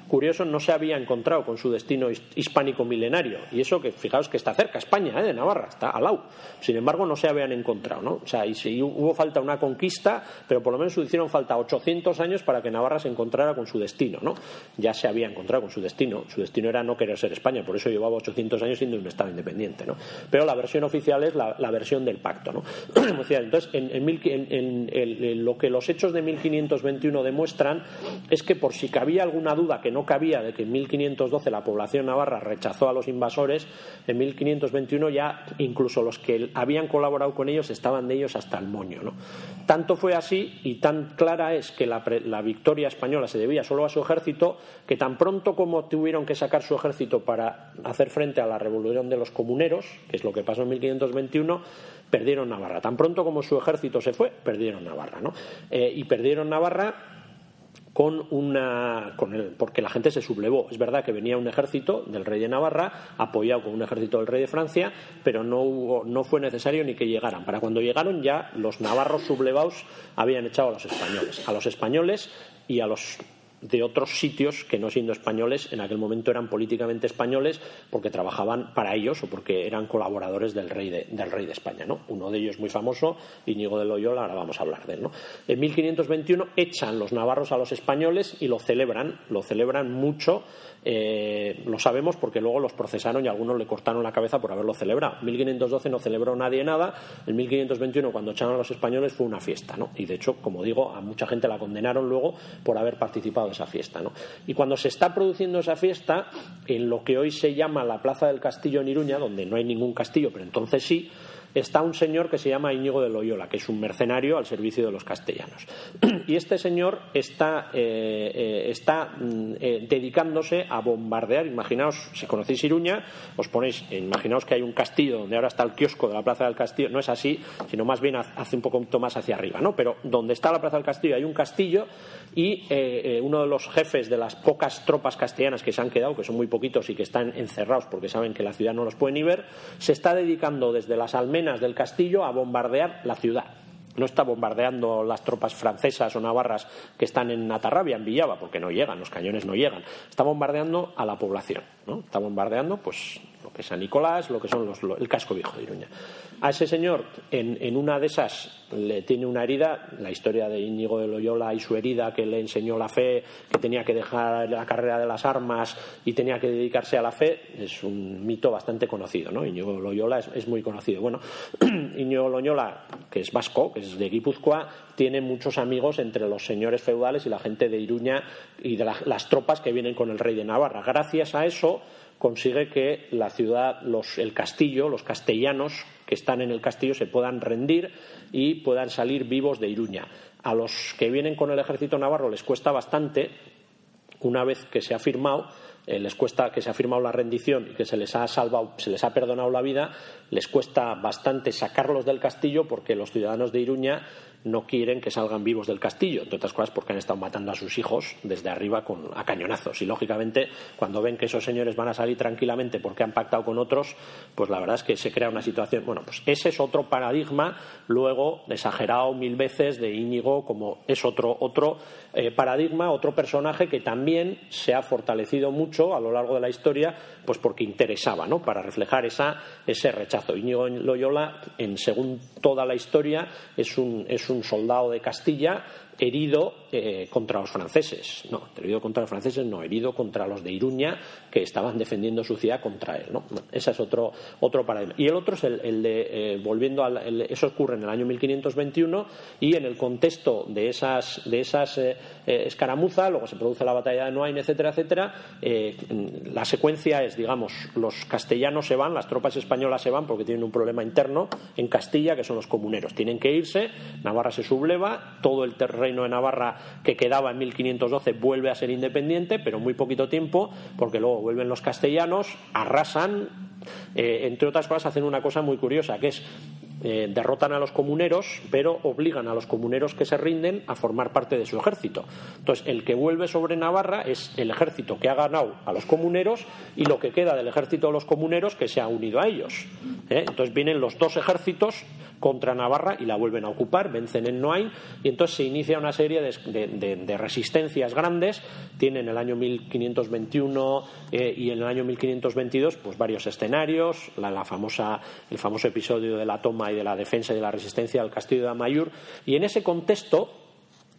curioso, no se había encontrado con su destino hispánico milenario. Y eso que, fijaos que está cerca, España, ¿eh? de Navarra, está al lado. Sin embargo, no se habían encontrado, ¿no? O sea, y si hubo falta una conquista, pero por lo menos hicieron falta 800 años para que Navarra se encontrara con su destino, ¿no? Ya se había encontrado con su destino. Su destino era no querer ser España, por eso llevaba 800 años siendo un Estado independiente, ¿no? Pero la versión oficial es la, versión del pacto, ¿no? Entonces, en, lo que los hechos de 1521 demuestran es que por si cabía alguna duda que no cabía de que en 1512 la población navarra rechazó a los invasores, en 1521 ya incluso los que habían colaborado con ellos estaban de ellos hasta el moño, ¿no? Tanto fue así y tan clara es que la, la victoria española se debía solo a su ejército que tan pronto como tuvieron que sacar su ejército para hacer frente a la revolución de los comuneros, que es lo que pasó en 1521, perdieron Navarra. Tan pronto como su ejército se fue, perdieron Navarra. ¿no? Eh, y perdieron Navarra con una con el, porque la gente se sublevó. Es verdad que venía un ejército del rey de Navarra apoyado con un ejército del rey de Francia, pero no hubo, no fue necesario ni que llegaran. Para cuando llegaron ya los navarros sublevados habían echado a los españoles, a los españoles y a los de otros sitios que no siendo españoles en aquel momento eran políticamente españoles porque trabajaban para ellos o porque eran colaboradores del rey de, del rey de España. ¿no? Uno de ellos muy famoso, Íñigo de Loyola, ahora vamos a hablar de él. En 1521 echan los navarros a los españoles y lo celebran, lo celebran mucho eh, lo sabemos porque luego los procesaron y algunos le cortaron la cabeza por haberlo celebrado. En 1512 no celebró nadie nada, en 1521 cuando echaron a los españoles fue una fiesta. Y de hecho, como digo, a mucha gente la condenaron luego por haber participado esa fiesta, ¿no? Y cuando se está produciendo esa fiesta, en lo que hoy se llama la Plaza del Castillo en Iruña, donde no hay ningún castillo, pero entonces sí, está un señor que se llama Íñigo de Loyola, que es un mercenario al servicio de los castellanos. Y este señor está, eh, eh, está mm, eh, dedicándose a bombardear. Imaginaos, si conocéis Iruña, os ponéis, imaginaos que hay un castillo donde ahora está el kiosco de la Plaza del Castillo. No es así, sino más bien hace un poco más hacia arriba, ¿no? Pero donde está la Plaza del Castillo hay un castillo y uno de los jefes de las pocas tropas castellanas que se han quedado, que son muy poquitos y que están encerrados porque saben que la ciudad no los puede ni ver, se está dedicando desde las almenas del castillo a bombardear la ciudad. No está bombardeando las tropas francesas o navarras que están en Atarrabia, en Villaba, porque no llegan, los cañones no llegan. Está bombardeando a la población. ¿no? Está bombardeando pues, lo que es San Nicolás, lo que son los, el casco viejo de Iruña. A ese señor, en, en, una de esas, le tiene una herida, la historia de Íñigo de Loyola y su herida que le enseñó la fe, que tenía que dejar la carrera de las armas y tenía que dedicarse a la fe, es un mito bastante conocido, ¿no? Íñigo de Loyola es, muy conocido. Bueno, Íñigo Loyola, que es vasco, que es de Guipúzcoa, tiene muchos amigos entre los señores feudales y la gente de Iruña y de las tropas que vienen con el rey de Navarra. Gracias a eso consigue que la ciudad, el castillo, los castellanos que están en el castillo se puedan rendir y puedan salir vivos de Iruña. A los que vienen con el ejército navarro les cuesta bastante, una vez que se ha firmado, eh, les cuesta que se ha firmado la rendición y que se les ha salvado, se les ha perdonado la vida, les cuesta bastante sacarlos del castillo porque los ciudadanos de Iruña no quieren que salgan vivos del castillo, entre otras cosas porque han estado matando a sus hijos desde arriba con, a cañonazos. Y lógicamente, cuando ven que esos señores van a salir tranquilamente porque han pactado con otros, pues la verdad es que se crea una situación. Bueno, pues ese es otro paradigma, luego exagerado mil veces de Íñigo, como es otro, otro eh, paradigma, otro personaje que también se ha fortalecido mucho a lo largo de la historia, pues porque interesaba, ¿no? Para reflejar esa, ese rechazo. Íñigo Loyola, en según toda la historia, es un, es un soldado de Castilla herido eh, contra los franceses. No, herido contra los franceses, no, herido contra los de Iruña que estaban defendiendo su ciudad contra él. ¿no? ese es otro, otro paradigma. Y el otro es el, de, eh, volviendo al. eso ocurre en el año 1521 y en el contexto de esas, de esas eh, escaramuzas, luego se produce la batalla de Noain, etcétera, etcétera. la secuencia es, digamos, los castellanos se van, las tropas españolas se van porque tienen un problema interno en Castilla, que son los comuneros. Tienen que irse, Navarra se subleva, todo el terreno de Navarra que quedaba en 1512 vuelve a ser independiente, pero muy poquito tiempo, porque luego vuelven los castellanos, arrasan, eh, entre otras cosas hacen una cosa muy curiosa, que es eh, derrotan a los comuneros, pero obligan a los comuneros que se rinden a formar parte de su ejército. Entonces, el que vuelve sobre Navarra es el ejército que ha ganado a los comuneros y lo que queda del ejército de los comuneros que se ha unido a ellos. ¿eh? Entonces, vienen los dos ejércitos contra Navarra y la vuelven a ocupar, vencen en Noain y entonces se inicia una serie de, resistencias grandes. Tienen el año 1521 eh, y en el año 1522 pues varios escenarios, la, famosa, el famoso episodio de la toma y de la defensa y de la resistencia del castillo de Amayur y en ese contexto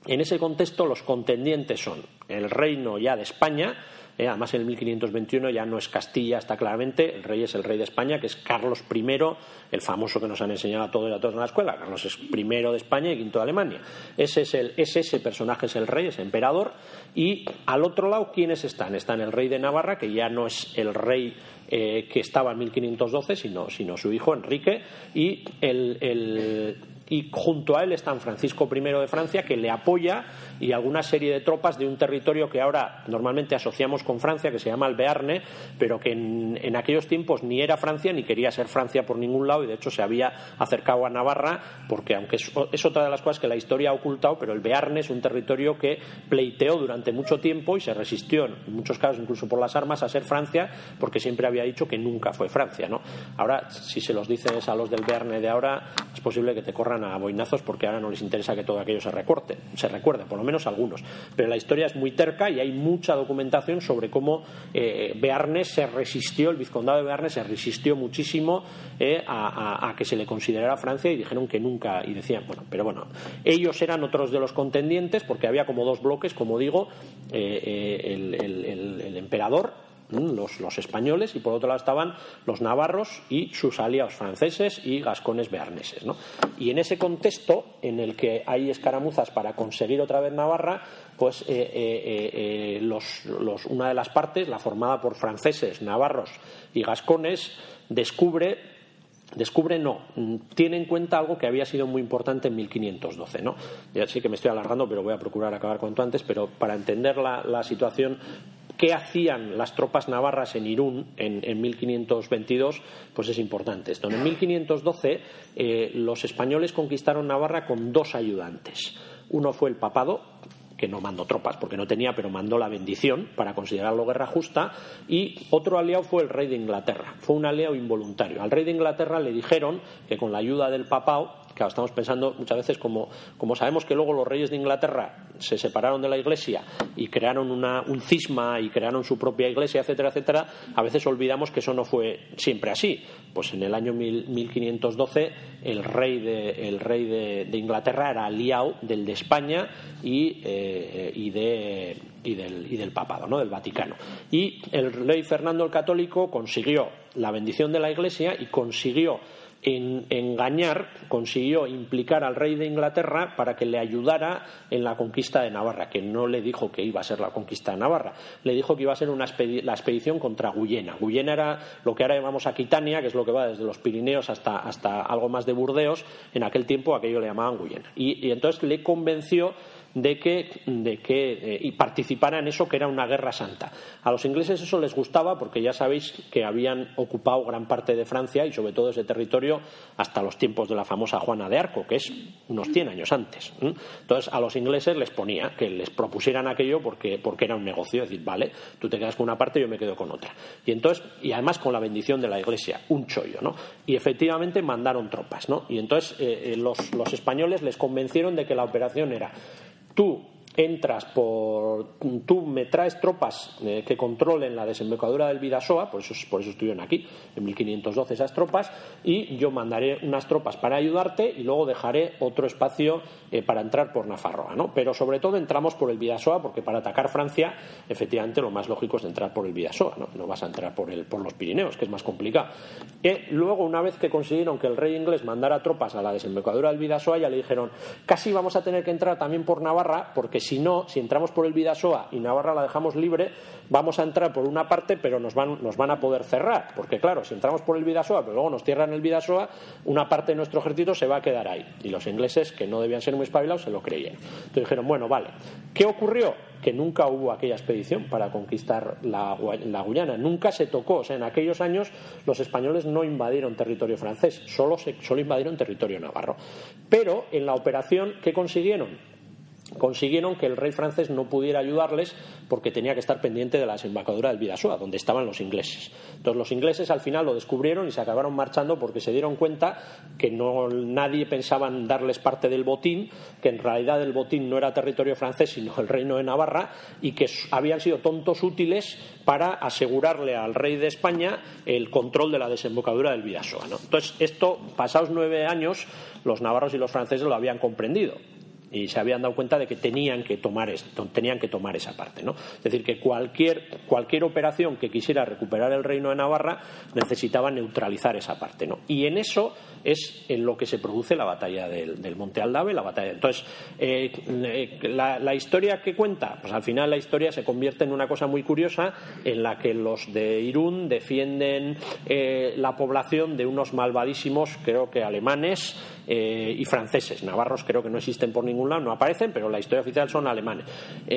en ese contexto los contendientes son el reino ya de España ¿eh? además, en el 1521 ya no es Castilla, está claramente, el rey es el rey de España, que es Carlos I, el famoso que nos han enseñado a todos y a todos en la escuela. Carlos primero de España y quinto de Alemania. Ese, es el, ese personaje, es el rey, es emperador. Y al otro lado, ¿quiénes están? Están el rey de Navarra, que ya no es el rey eh, que estaba en 1512, sino, sino su hijo Enrique, y el y junto a él están Francisco I de Francia, que le apoya, y alguna serie de tropas de un territorio que ahora normalmente asociamos con Francia, que se llama el Bearne, pero que en, aquellos tiempos ni era Francia ni quería ser Francia por ningún lado, y de hecho se había acercado a Navarra, porque aunque es, otra de las cosas que la historia ha ocultado, pero el Bearne es un territorio que pleiteó durante mucho tiempo y se resistió, en muchos casos incluso por las armas, a ser Francia, porque siempre había dicho que nunca fue Francia. ¿no? Ahora, si se los dices a los del Bearne de ahora, es posible que te corran a boinazos porque ahora no les interesa que todo aquello se recorte, se recuerde, por lo menos algunos. Pero la historia es muy terca y hay mucha documentación sobre cómo eh, Bearnes se resistió, el vizcondado de Bearnes se resistió muchísimo eh, a, que se le considerara Francia y dijeron que nunca, y decían, bueno, pero bueno, ellos eran otros de los contendientes porque había como dos bloques, como digo, eh, el emperador los, españoles, y por otro lado estaban los navarros y sus aliados franceses y gascones bearneses. Y en ese contexto, en el que hay escaramuzas para conseguir otra vez Navarra, pues eh, eh, eh, una de las partes, la formada por franceses, navarros y gascones, descubre descubre no, tiene en cuenta algo que había sido muy importante en 1512. ¿no? Ya sé que me estoy alargando, pero voy a procurar acabar cuanto antes, pero para entender la situación qué hacían las tropas navarras en Irún en, 1522, pues es importante esto. En 1512 eh, los españoles conquistaron Navarra con dos ayudantes. Uno fue el papado, que no mandó tropas porque no tenía, pero mandó la bendición para considerarlo guerra justa, y otro aliado fue el rey de Inglaterra. Fue un aliado involuntario. Al rey de Inglaterra le dijeron que con la ayuda del papado Claro, estamos pensando muchas veces como, como sabemos que luego los reyes de Inglaterra se separaron de la Iglesia y crearon una, un cisma y crearon su propia Iglesia, etcétera, etcétera, a veces olvidamos que eso no fue siempre así. Pues en el año 1512 el rey de, el rey de, Inglaterra era aliado del de España y, eh, y, de, y, del, y del papado, ¿no? del Vaticano. Y el rey Fernando el Católico consiguió la bendición de la Iglesia y consiguió en engañar, consiguió implicar al rey de Inglaterra para que le ayudara en la conquista de Navarra, que no le dijo que iba a ser la conquista de Navarra, le dijo que iba a ser una la expedición contra Guyena. Guyena era lo que ahora llamamos Aquitania, que es lo que va desde los Pirineos hasta, hasta algo más de Burdeos, en aquel tiempo aquello le llamaban Guyena. y entonces le convenció de que, de que eh, y participara en eso que era una guerra santa. A los ingleses eso les gustaba porque ya sabéis que habían ocupado gran parte de Francia y sobre todo ese territorio hasta los tiempos de la famosa Juana de Arco, que es unos 100 años antes. Entonces a los ingleses les ponía que les propusieran aquello porque, porque era un negocio, es decir, vale, tú te quedas con una parte y yo me quedo con otra. Y entonces, y además con la bendición de la iglesia, un chollo, ¿no? Y efectivamente mandaron tropas, ¿no? Y entonces eh, eh, los, los españoles les convencieron de que la operación era tú entras por tú me traes tropas eh, que controlen la desembocadura del Vidasoa por eso por eso estuvieron aquí en 1512 esas tropas y yo mandaré unas tropas para ayudarte y luego dejaré otro espacio eh, para entrar por Nafarroa ¿no? pero sobre todo entramos por el Vidasoa porque para atacar Francia efectivamente lo más lógico es entrar por el Vidasoa no, vas a entrar por el por los Pirineos que es más complicado y luego una vez que consiguieron que el rey inglés mandara tropas a la desembocadura del Vidasoa ya le dijeron casi vamos a tener que entrar también por Navarra porque si no, si entramos por el Vidasoa y Navarra la dejamos libre, vamos a entrar por una parte, pero nos van, nos van a poder cerrar. Porque, claro, si entramos por el Vidasoa, pero luego nos cierran el Vidasoa, una parte de nuestro ejército se va a quedar ahí. Y los ingleses, que no debían ser muy espabilados, se lo creían. Entonces dijeron, bueno, vale. ¿Qué ocurrió? Que nunca hubo aquella expedición para conquistar la, Guyana. Nunca se tocó. O sea, en aquellos años los españoles no invadieron territorio francés, solo, se, solo invadieron territorio navarro. Pero en la operación, ¿qué consiguieron? Consiguieron que el rey francés no pudiera ayudarles porque tenía que estar pendiente de la desembocadura del Vidasoa, donde estaban los ingleses. Entonces los ingleses al final lo descubrieron y se acabaron marchando porque se dieron cuenta que no, nadie pensaba en darles parte del botín, que en realidad el botín no era territorio francés sino el reino de Navarra y que habían sido tontos útiles para asegurarle al rey de España el control de la desembocadura del Vidasoa. Entonces esto, pasados nueve años, los navarros y los franceses lo habían comprendido y se habían dado cuenta de que tenían que tomar esto, tenían que tomar esa parte, ¿no? Es decir, que cualquier cualquier operación que quisiera recuperar el reino de Navarra necesitaba neutralizar esa parte, ¿no? Y en eso es en lo que se produce la batalla del, Monte Aldave, la batalla. Entonces, eh, eh, la, historia que cuenta, pues al final la historia se convierte en una cosa muy curiosa en la que los de Irún defienden eh, la población de unos malvadísimos, creo que alemanes y franceses. Navarros creo que no existen por ningún lado, no aparecen, pero la historia oficial son alemanes.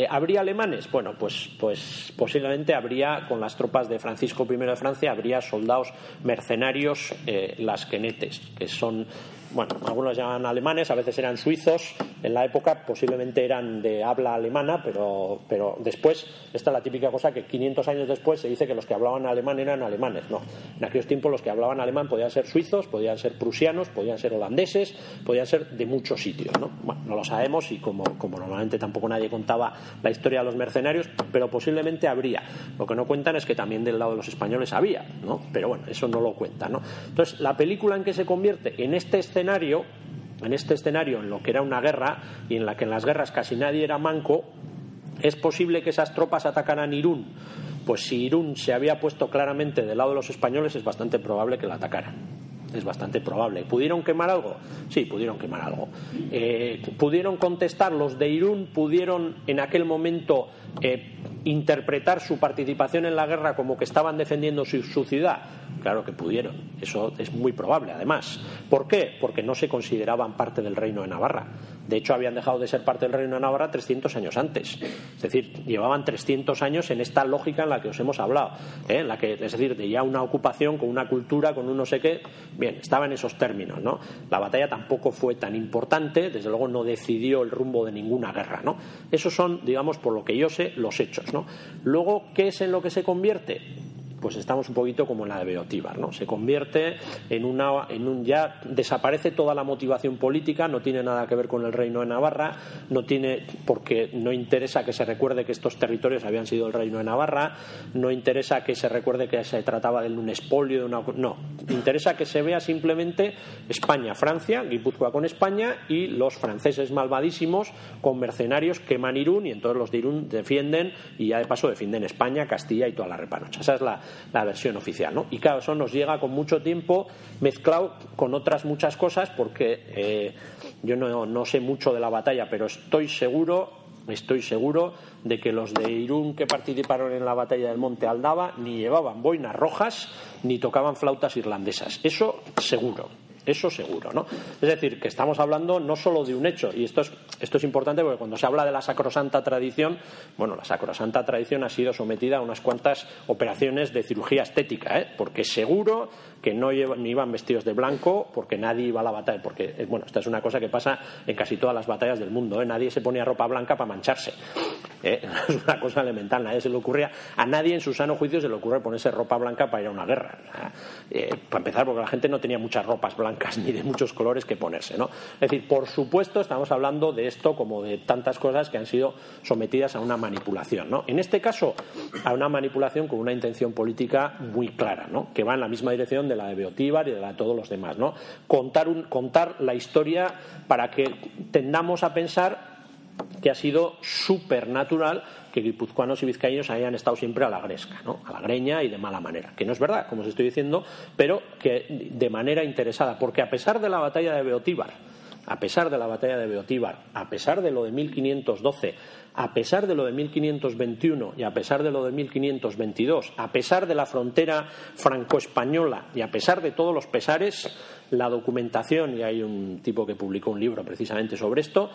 ¿Habría alemanes? Bueno, pues, pues posiblemente habría, con las tropas de Francisco I de Francia, habría soldados mercenarios, las quenetes, que son bueno, algunos llaman alemanes, a veces eran suizos, en la época posiblemente eran de habla alemana, pero, pero después, esta es la típica cosa que 500 años después se dice que los que hablaban alemán eran alemanes, no. En aquellos tiempos los que hablaban alemán podían ser suizos, podían ser prusianos, podían ser holandeses, podían ser de muchos sitios, ¿no? Bueno, no lo sabemos y como, como normalmente tampoco nadie contaba la historia de los mercenarios, pero posiblemente habría. Lo que no cuentan es que también del lado de los españoles había, ¿no? Pero bueno, eso no lo cuentan, ¿no? Entonces, la película en que se convierte en este escenario en este escenario en lo que era una guerra y en la que en las guerras casi nadie era manco, es posible que esas tropas atacaran Irún. Pues si Irún se había puesto claramente del lado de los españoles, es bastante probable que la atacaran. Es bastante probable. ¿Pudieron quemar algo? Sí, pudieron quemar algo. Eh, ¿Pudieron contestar? Los de Irún pudieron en aquel momento eh, interpretar su participación en la guerra como que estaban defendiendo su ciudad Claro que pudieron. Eso es muy probable, además. ¿Por qué? Porque no se consideraban parte del reino de Navarra. De hecho, habían dejado de ser parte del reino de Navarra 300 años antes. Es decir, llevaban 300 años en esta lógica en la que os hemos hablado. ¿eh? En la que, es decir, de ya una ocupación con una cultura, con un no sé qué. Bien, estaba en esos términos. ¿no? La batalla tampoco fue tan importante. Desde luego, no decidió el rumbo de ninguna guerra. ¿no? Esos son, digamos, por lo que yo sé, los hechos. ¿no? Luego, ¿qué es en lo que se convierte? Pues estamos un poquito como en la de Beotíbar, ¿no? Se convierte en una, en un ya desaparece toda la motivación política, no tiene nada que ver con el reino de Navarra, no tiene porque no interesa que se recuerde que estos territorios habían sido el reino de Navarra, no interesa que se recuerde que se trataba de un expolio de una no, interesa que se vea simplemente España, Francia, Guipúzcoa con España y los franceses malvadísimos con mercenarios queman Irún y entonces los de Irún defienden y ya de paso defienden España, Castilla y toda la repanocha. Esa es la, la versión oficial. ¿no? Y claro, eso nos llega con mucho tiempo mezclado con otras muchas cosas porque eh, yo no, no sé mucho de la batalla, pero estoy seguro estoy seguro de que los de Irún que participaron en la batalla del Monte Aldaba ni llevaban boinas rojas ni tocaban flautas irlandesas. Eso seguro. Eso seguro, ¿no? Es decir, que estamos hablando no solo de un hecho, y esto es, esto es importante porque cuando se habla de la sacrosanta tradición, bueno, la sacrosanta tradición ha sido sometida a unas cuantas operaciones de cirugía estética, ¿eh? porque seguro que no, iban vestidos de blanco porque nadie iba a la batalla. Porque, eh, bueno, esta es una cosa que pasa en casi todas las batallas del mundo. ¿eh? Nadie se ponía ropa blanca para mancharse. ¿eh? Es una cosa elemental. Nadie se le ocurría, a nadie en su sano juicio se le ocurre ponerse ropa blanca para ir a una guerra. para empezar, porque la gente no tenía muchas ropas blancas ni de muchos colores que ponerse. ¿no? Es decir, por supuesto, estamos hablando de esto como de tantas cosas que han sido sometidas a una manipulación. ¿no? En este caso, a una manipulación con una intención política muy clara, ¿no? que va en la misma dirección de la de Beotíbar y de la de todos los demás. ¿no? Contar, un, contar la historia para que tendamos a pensar que ha sido supernatural que guipuzcoanos y vizcaínos hayan estado siempre a la gresca, ¿no? a la greña y de mala manera. Que no es verdad, como os estoy diciendo, pero que de manera interesada, porque a pesar de la batalla de Beotíbar, a pesar de la batalla de Beotíbar, a pesar de lo de 1512, a pesar de lo de 1521 y a pesar de lo de 1522, a pesar de la frontera franco-española y a pesar de todos los pesares, la documentación, y hay un tipo que publicó un libro precisamente sobre esto,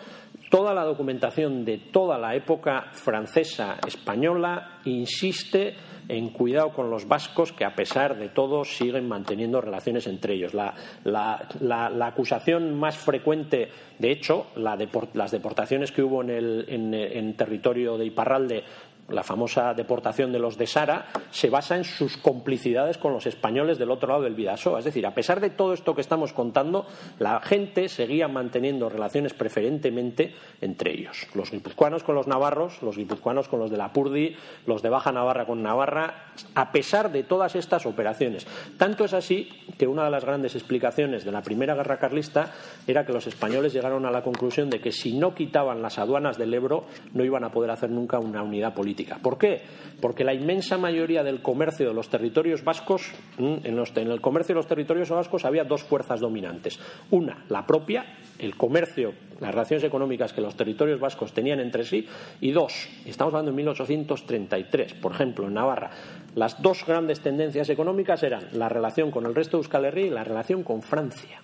toda la documentación de toda la época francesa española insiste en cuidado con los vascos que a pesar de todo siguen manteniendo relaciones entre ellos. La, acusación más frecuente, de hecho, las deportaciones que hubo en, en territorio de Iparralde la famosa deportación de los de Sara, se basa en sus complicidades con los españoles del otro lado del Vidasoa. Es decir, a pesar de todo esto que estamos contando, la gente seguía manteniendo relaciones preferentemente entre ellos. Los guipuzcoanos con los navarros, los guipuzcoanos con los de la Purdi, los de Baja Navarra con Navarra, a pesar de todas estas operaciones. Tanto es así que una de las grandes explicaciones de la Primera Guerra Carlista era que los españoles llegaron a la conclusión de que si no quitaban las aduanas del Ebro no iban a poder hacer nunca una unidad política ¿Por qué? Porque la inmensa mayoría del comercio de los territorios vascos, mm, en, el comercio de los territorios vascos había dos fuerzas dominantes. Una, la propia, el comercio, las relaciones económicas que los territorios vascos tenían entre sí, y dos, estamos hablando de 1833, por ejemplo, en Navarra, las dos grandes tendencias económicas eran la relación con el resto de Euskal Herria y la relación con Francia.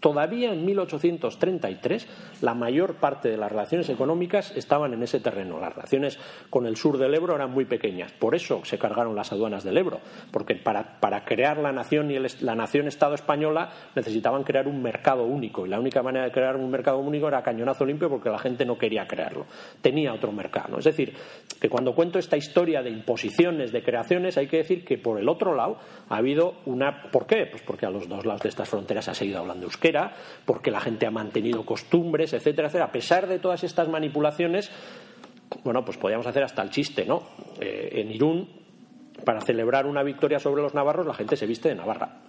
Todavía en 1833 la mayor parte de las relaciones económicas estaban en ese terreno. Las relaciones con el sur del Ebro eran muy pequeñas. Por eso se cargaron las aduanas del Ebro, porque para, crear la nación y la nación Estado española necesitaban crear un mercado único y la única manera de crear un mercado único era cañonazo limpio porque la gente no quería crearlo. Tenía otro mercado. Es decir, que cuando cuento esta historia de imposiciones, de creaciones, hay que decir que por el otro lado ha habido una. ¿Por qué? Pues porque a los dos lados de estas fronteras ha seguido hablando porque la gente ha mantenido costumbres, etcétera, etcétera. A pesar de todas estas manipulaciones, bueno, pues podríamos hacer hasta el chiste, ¿no? Eh, en Irún, para celebrar una victoria sobre los navarros, la gente se viste de Navarra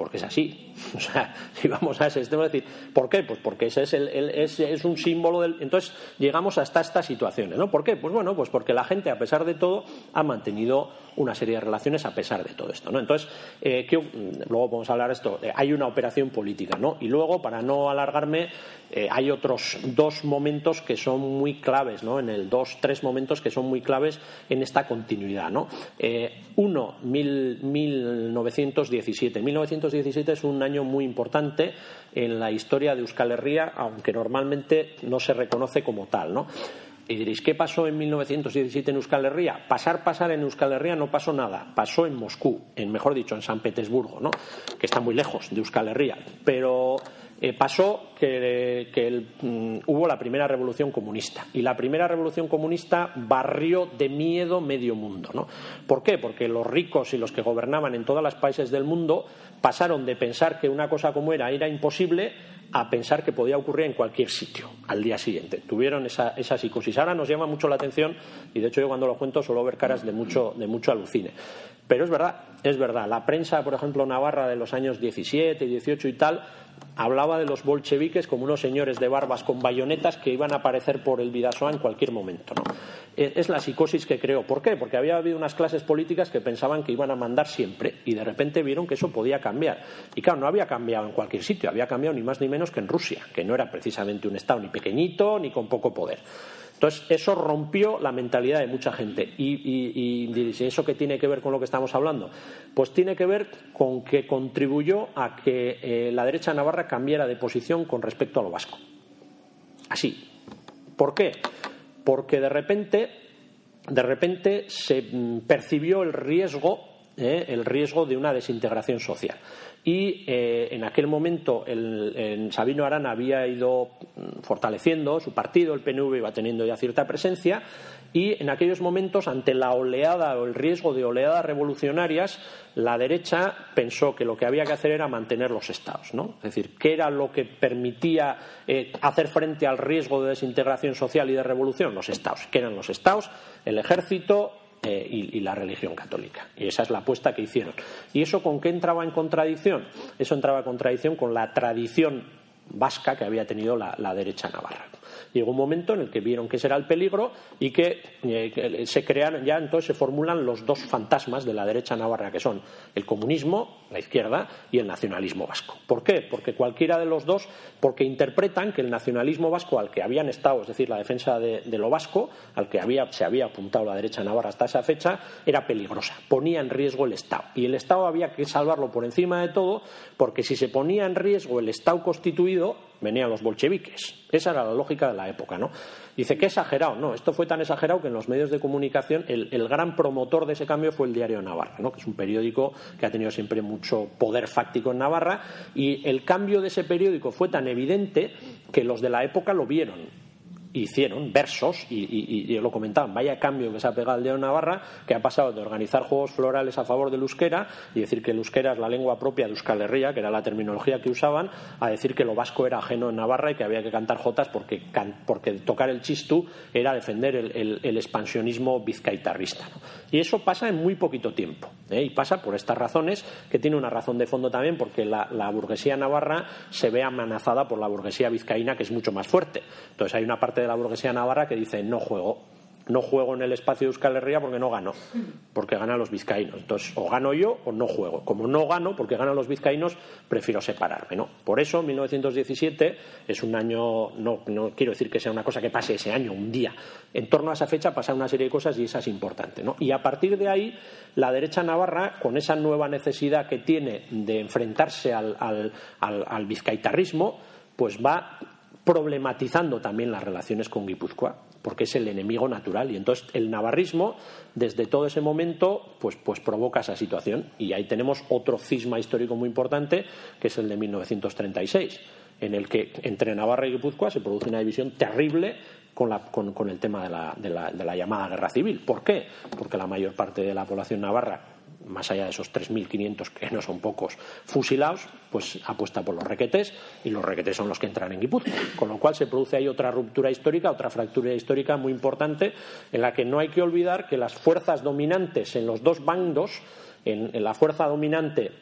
porque es así. O sea, si vamos a ese extremo, decir, ¿por qué? Pues porque ese es, el, es, un símbolo del. Entonces, llegamos hasta estas situaciones, ¿no? ¿Por qué? Pues bueno, pues porque la gente, a pesar de todo, ha mantenido una serie de relaciones a pesar de todo esto, ¿no? Entonces, eh, luego podemos hablar de esto. Eh, hay una operación política, ¿no? Y luego, para no alargarme, eh, hay otros dos momentos que son muy claves, ¿no? En el dos, tres momentos que son muy claves en esta continuidad, ¿no? uno, mil, 1917. 1917 es un año muy importante en la historia de Euskal Herria, aunque normalmente no se reconoce como tal, ¿no? Y diréis, ¿qué pasó en 1917 en Euskal Herria? Pasar, pasar en Euskal Herria no pasó nada. Pasó en Moscú, en mejor dicho, en San Petersburgo, ¿no? que está muy lejos de Euskal Herria. Pero eh, pasó que, mm, hubo la primera revolución comunista. Y la primera revolución comunista barrió de miedo medio mundo. ¿no? ¿Por qué? Porque los ricos y los que gobernaban en todos los países del mundo pasaron de pensar que una cosa como era era imposible a pensar que podía ocurrir en cualquier sitio al día siguiente. Tuvieron esa, esa psicosis. Ahora nos llama mucho la atención y de hecho yo cuando lo cuento suelo ver caras de mucho, de mucho alucine. Pero es verdad, es verdad. La prensa, por ejemplo, navarra de los años 17, 18 y tal, hablaba de los bolcheviques como unos señores de barbas con bayonetas que iban a aparecer por el Vidasoa en cualquier momento. ¿no? Es la psicosis que creó. ¿Por qué? Porque había habido unas clases políticas que pensaban que iban a mandar siempre y de repente vieron que eso podía cambiar. Y claro, no había cambiado en cualquier sitio, había cambiado ni más ni menos que en Rusia, que no era precisamente un Estado ni pequeñito ni con poco poder. Entonces, eso rompió la mentalidad de mucha gente. Y, y, ¿eso qué tiene que ver con lo que estamos hablando? Pues tiene que ver con que contribuyó a que eh, la derecha navarra cambiara de posición con respecto a lo vasco. Así. ¿Por qué? Porque de repente, de repente se mm, percibió el riesgo, eh, el riesgo de una desintegración social y eh, en aquel momento el, Sabino Arana había ido mm, fortaleciendo su partido, el PNV iba teniendo ya cierta presencia y en aquellos momentos ante la oleada o el riesgo de oleadas revolucionarias la derecha pensó que lo que había que hacer era mantener los estados, ¿no? Es decir, ¿qué era lo que permitía eh, hacer frente al riesgo de desintegración social y de revolución? Los estados. ¿Qué eran los estados? El ejército, eh, y, la religión católica. Y esa es la apuesta que hicieron. ¿Y eso con qué entraba en contradicción? Eso entraba en contradicción con la tradición vasca que había tenido la derecha navarra. Llegó un momento en el que vieron que ese era el peligro y que, eh, se crearon, ya entonces se formulan los dos fantasmas de la derecha navarra, que son el comunismo, la izquierda, y el nacionalismo vasco. ¿Por qué? Porque cualquiera de los dos, porque interpretan que el nacionalismo vasco al que habían estado, es decir, la defensa de, lo vasco, al que había, se había apuntado la derecha navarra hasta esa fecha, era peligrosa, ponía en riesgo el Estado. Y el Estado había que salvarlo por encima de todo, porque si se ponía en riesgo el Estado constituido, venían los bolcheviques. Esa era la lógica de la época, ¿no? Dice que exagerado. No, esto fue tan exagerado que en los medios de comunicación el, gran promotor de ese cambio fue el Diario Navarra, ¿no? que es un periódico que ha tenido siempre mucho poder fáctico en Navarra. Y el cambio de ese periódico fue tan evidente que los de la época lo vieron hicieron versos y, lo comentaban, vaya cambio que se ha pegado el de Navarra, que ha pasado de organizar juegos florales a favor del euskera y decir que el euskera es la lengua propia de Euskal Herria, que era la terminología que usaban, a decir que lo vasco era ajeno en Navarra y que había que cantar jotas porque, porque tocar el chistú era defender el, expansionismo vizcaitarrista. Y eso pasa en muy poquito tiempo. ¿eh? Y pasa por estas razones, que tiene una razón de fondo también, porque la burguesía navarra se ve amenazada por la burguesía vizcaína, que es mucho más fuerte. Entonces hay una parte de la burguesía navarra que dice no juego. No juego en el espacio de Euskal Herria porque no gano, porque ganan los vizcaínos. Entonces, o gano yo o no juego. Como no gano porque ganan los vizcaínos, prefiero separarme. ¿no? Por eso, 1917 es un año, no, no quiero decir que sea una cosa que pase ese año, un día. En torno a esa fecha pasan una serie de cosas y esa es importante. ¿no? Y a partir de ahí, la derecha navarra, con esa nueva necesidad que tiene de enfrentarse al, al, al, al vizcaitarrismo, pues va problematizando también las relaciones con Guipúzcoa, porque es el enemigo natural. Y entonces el navarrismo, desde todo ese momento, pues, pues provoca esa situación. Y ahí tenemos otro cisma histórico muy importante, que es el de 1936, en el que entre Navarra y Guipúzcoa se produce una división terrible con, la, con, el tema de la, de, la, de la llamada guerra civil. ¿Por qué? Porque la mayor parte de la población navarra más allá de esos 3.500 que no son pocos fusilados, pues apuesta por los requetés y los requetés son los que entran en Guipúzcoa. Con lo cual se produce ahí otra ruptura histórica, otra fractura histórica muy importante en la que no hay que olvidar que las fuerzas dominantes en los dos bandos, en, la fuerza dominante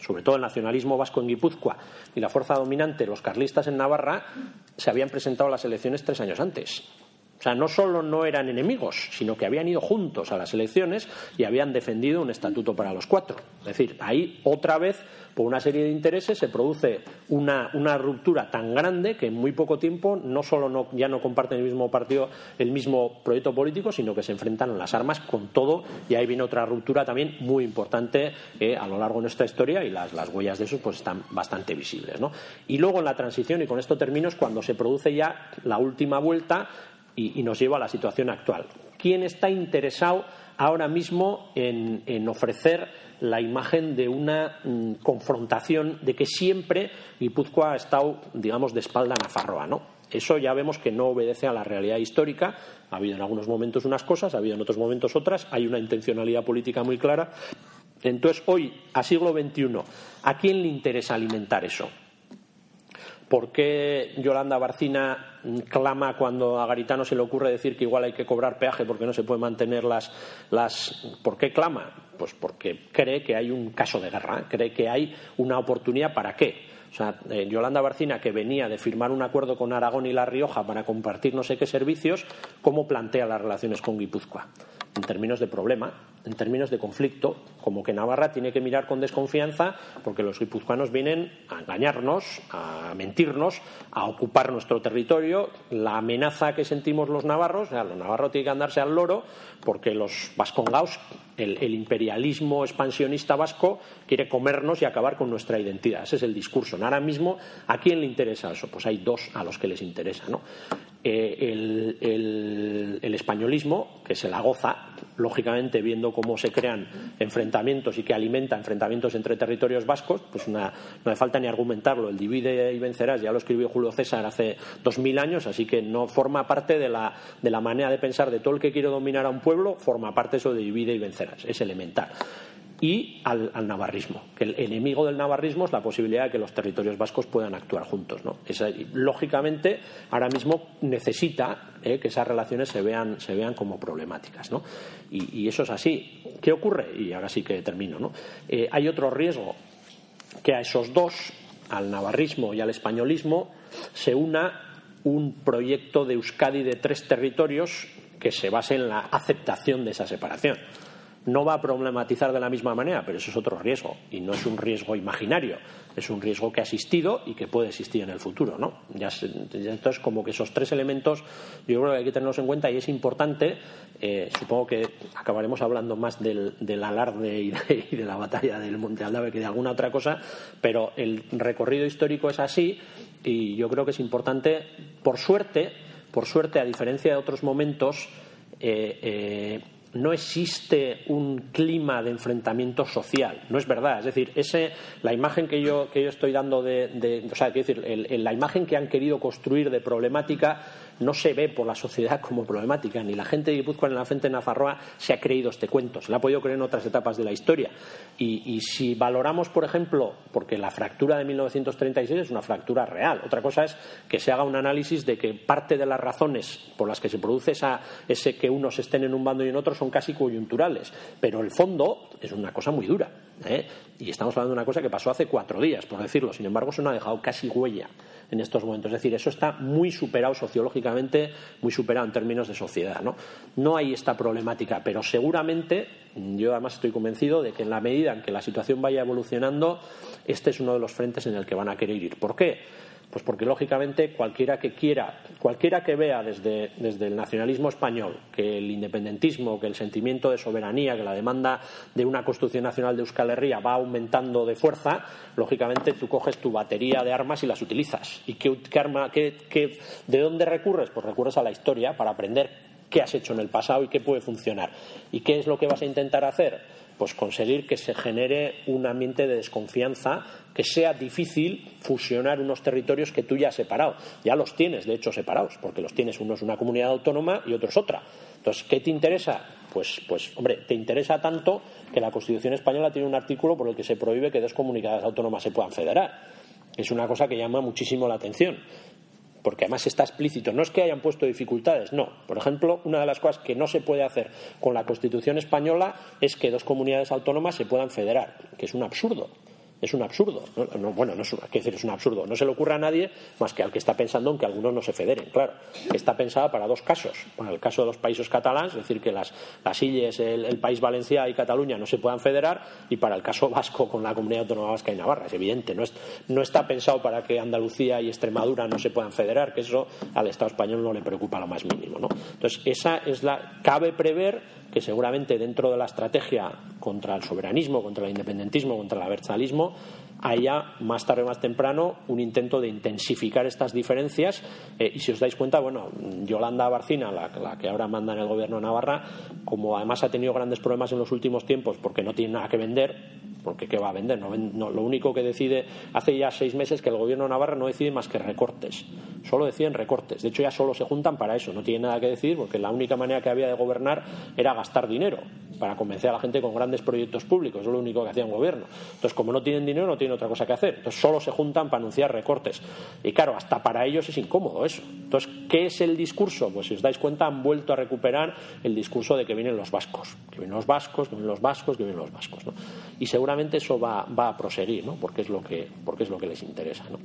sobre todo el nacionalismo vasco en Guipúzcoa y la fuerza dominante, los carlistas en Navarra, se habían presentado a las elecciones tres años antes. O sea, no solo no eran enemigos, sino que habían ido juntos a las elecciones y habían defendido un estatuto para los cuatro. Es decir, ahí otra vez, por una serie de intereses, se produce una, ruptura tan grande que en muy poco tiempo no solo ya no comparten el mismo partido, el mismo proyecto político, sino que se enfrentan a las armas con todo. Y ahí viene otra ruptura también muy importante eh, a lo largo de nuestra historia y las, huellas de eso pues están bastante visibles. Y luego en la transición, y con esto termino, es cuando se produce ya la última vuelta y, nos lleva a la situación actual. ¿Quién está interesado ahora mismo en, ofrecer la imagen de una mm, confrontación de que siempre Guipúzcoa ha estado, digamos, de espalda a Nafarroa, ¿no? Eso ya vemos que no obedece a la realidad histórica. Ha habido en algunos momentos unas cosas, ha habido en otros momentos otras. Hay una intencionalidad política muy clara. Entonces, hoy, a siglo XXI, ¿a quién le interesa alimentar eso? ¿Por qué Yolanda Barcina clama cuando a Garitano se le ocurre decir que igual hay que cobrar peaje porque no se puede mantener las, las... ¿Por qué clama? Pues porque cree que hay un caso de guerra, cree que hay una oportunidad para qué. O sea, eh, Yolanda Barcina, que venía de firmar un acuerdo con Aragón y La Rioja para compartir no sé qué servicios, ¿cómo plantea las relaciones con Guipúzcoa? En términos de problema, en términos de conflicto, como que Navarra tiene que mirar con desconfianza porque los guipuzcoanos vienen a engañarnos, a mentirnos, a ocupar nuestro territorio. La amenaza que sentimos los navarros, o sea, los navarros tienen que andarse al loro porque los vascongaos, el, el, imperialismo expansionista vasco, quiere comernos y acabar con nuestra identidad. Ese es el discurso. Ahora mismo, ¿a quién le interesa eso? Pues hay dos a los que les interesa. ¿no? Eh, el, el, españolismo, que se la goza, lógicamente viendo cómo se crean enfrentamientos y que alimenta enfrentamientos entre territorios vascos, pues no hace falta ni argumentarlo. El divide y vencerás ya lo escribió Julio César hace dos mil años, así que no forma parte de la, de la manera de pensar de todo el que quiere dominar a un pueblo, forma parte eso de divide y vencerás, es elemental y al, navarrismo. Que el enemigo del navarrismo es la posibilidad de que los territorios vascos puedan actuar juntos. ¿no? lógicamente, ahora mismo necesita eh, que esas relaciones se vean, se vean como problemáticas. ¿no? Y, eso es así. ¿Qué ocurre? Y ahora sí que termino. ¿no? Eh, hay otro riesgo que a esos dos al navarrismo y al españolismo se una un proyecto de Euskadi de tres territorios que se base en la aceptación de esa separación no va a problematizar de la misma manera, pero eso es otro riesgo y no es un riesgo imaginario, es un riesgo que ha existido y que puede existir en el futuro, ¿no? Ya, entonces como que esos tres elementos yo creo que hay que tenerlos en cuenta y es importante. Eh, supongo que acabaremos hablando más del, alarde y de, la batalla del Monte Aldave que de alguna otra cosa, pero el recorrido histórico es así y yo creo que es importante, por suerte, por suerte a diferencia de otros momentos. Eh, eh, no existe un clima de enfrentamiento social. No es verdad. Es decir, ese, la imagen que yo, que yo estoy dando de, o sea, decir, la imagen que han querido construir de problemática no se ve por la sociedad como problemática. Ni la gente de Guipúzcoa ni la gente de Nafarroa se ha creído este cuento. Se lo ha podido creer en otras etapas de la historia. Y, si valoramos, por ejemplo, porque la fractura de 1936 es una fractura real. Otra cosa es que se haga un análisis de que parte de las razones por las que se produce esa, ese que unos estén en un bando y en otro son casi coyunturales. Pero el fondo es una cosa muy dura. ¿eh? Y estamos hablando de una cosa que pasó hace cuatro días, por decirlo. Sin embargo, eso no ha dejado casi huella en estos momentos. Es decir, eso está muy superado sociológicamente, muy superado en términos de sociedad. ¿no? no hay esta problemática, pero seguramente, yo además estoy convencido de que en la medida en que la situación vaya evolucionando, este es uno de los frentes en el que van a querer ir. ¿Por qué? Pues porque lógicamente cualquiera que quiera, cualquiera que vea desde, el nacionalismo español que el independentismo, que el sentimiento de soberanía, que la demanda de una construcción nacional de Euskal Herria va aumentando de fuerza, lógicamente tú coges tu batería de armas y las utilizas. ¿Y qué, arma, qué, de dónde recurres? Pues recurres a la historia para aprender qué has hecho en el pasado y qué puede funcionar. ¿Y qué es lo que vas a intentar hacer? Pues conseguir que se genere un ambiente de desconfianza que sea difícil fusionar unos territorios que tú ya has separado. Ya los tienes, de hecho, separados, porque los tienes, uno es una comunidad autónoma y otro es otra. Entonces, ¿qué te interesa? Pues, pues, hombre, te interesa tanto que la Constitución española tiene un artículo por el que se prohíbe que dos comunidades autónomas se puedan federar. Es una cosa que llama muchísimo la atención porque además está explícito. No es que hayan puesto dificultades, no. Por ejemplo, una de las cosas que no se puede hacer con la Constitución española es que dos comunidades autónomas se puedan federar, que es un absurdo es un absurdo. bueno, no es, decir, es un absurdo. No se le ocurre a nadie más que al que está pensando en que algunos no se federen, claro. Está pensada para dos casos. Para el caso de los países catalanes, es decir, que las, las illes, el, país Valencia y Cataluña no se puedan federar, y para el caso vasco con la comunidad autónoma vasca y Navarra. Es evidente. No, es, no está pensado para que Andalucía y Extremadura no se puedan federar, que eso al Estado español no le preocupa lo más mínimo. ¿no? Entonces, esa es la. Cabe prever que seguramente dentro de la estrategia contra el soberanismo, contra el independentismo, contra el abertzalismo, haya más tarde o más temprano un intento de intensificar estas diferencias. Eh, y si os dais cuenta, bueno, Yolanda Barcina, la, la, que ahora manda en el gobierno de Navarra, como además ha tenido grandes problemas en los últimos tiempos porque no tiene nada que vender, porque ¿qué va a vender? No, lo único que decide, hace ya seis meses que el gobierno de Navarra no decide más que recortes. Solo deciden recortes. De hecho, ya solo se juntan para eso. No tiene nada que decir porque la única manera que había de gobernar era gastar dinero para convencer a la gente con grandes proyectos públicos. Es lo único que hacía un gobierno. Entonces, como no tienen dinero, no tienen otra cosa que hacer. Entonces, solo se juntan para anunciar recortes. Y claro, hasta para ellos es incómodo eso. Entonces, ¿qué es el discurso? Pues si os dais cuenta, han vuelto a recuperar el discurso de que vienen los vascos. Que vienen los vascos, que vienen los vascos, que vienen los vascos. Y eso va, va a proseguir, ¿no? porque, es lo que, porque es lo que les interesa. ¿no?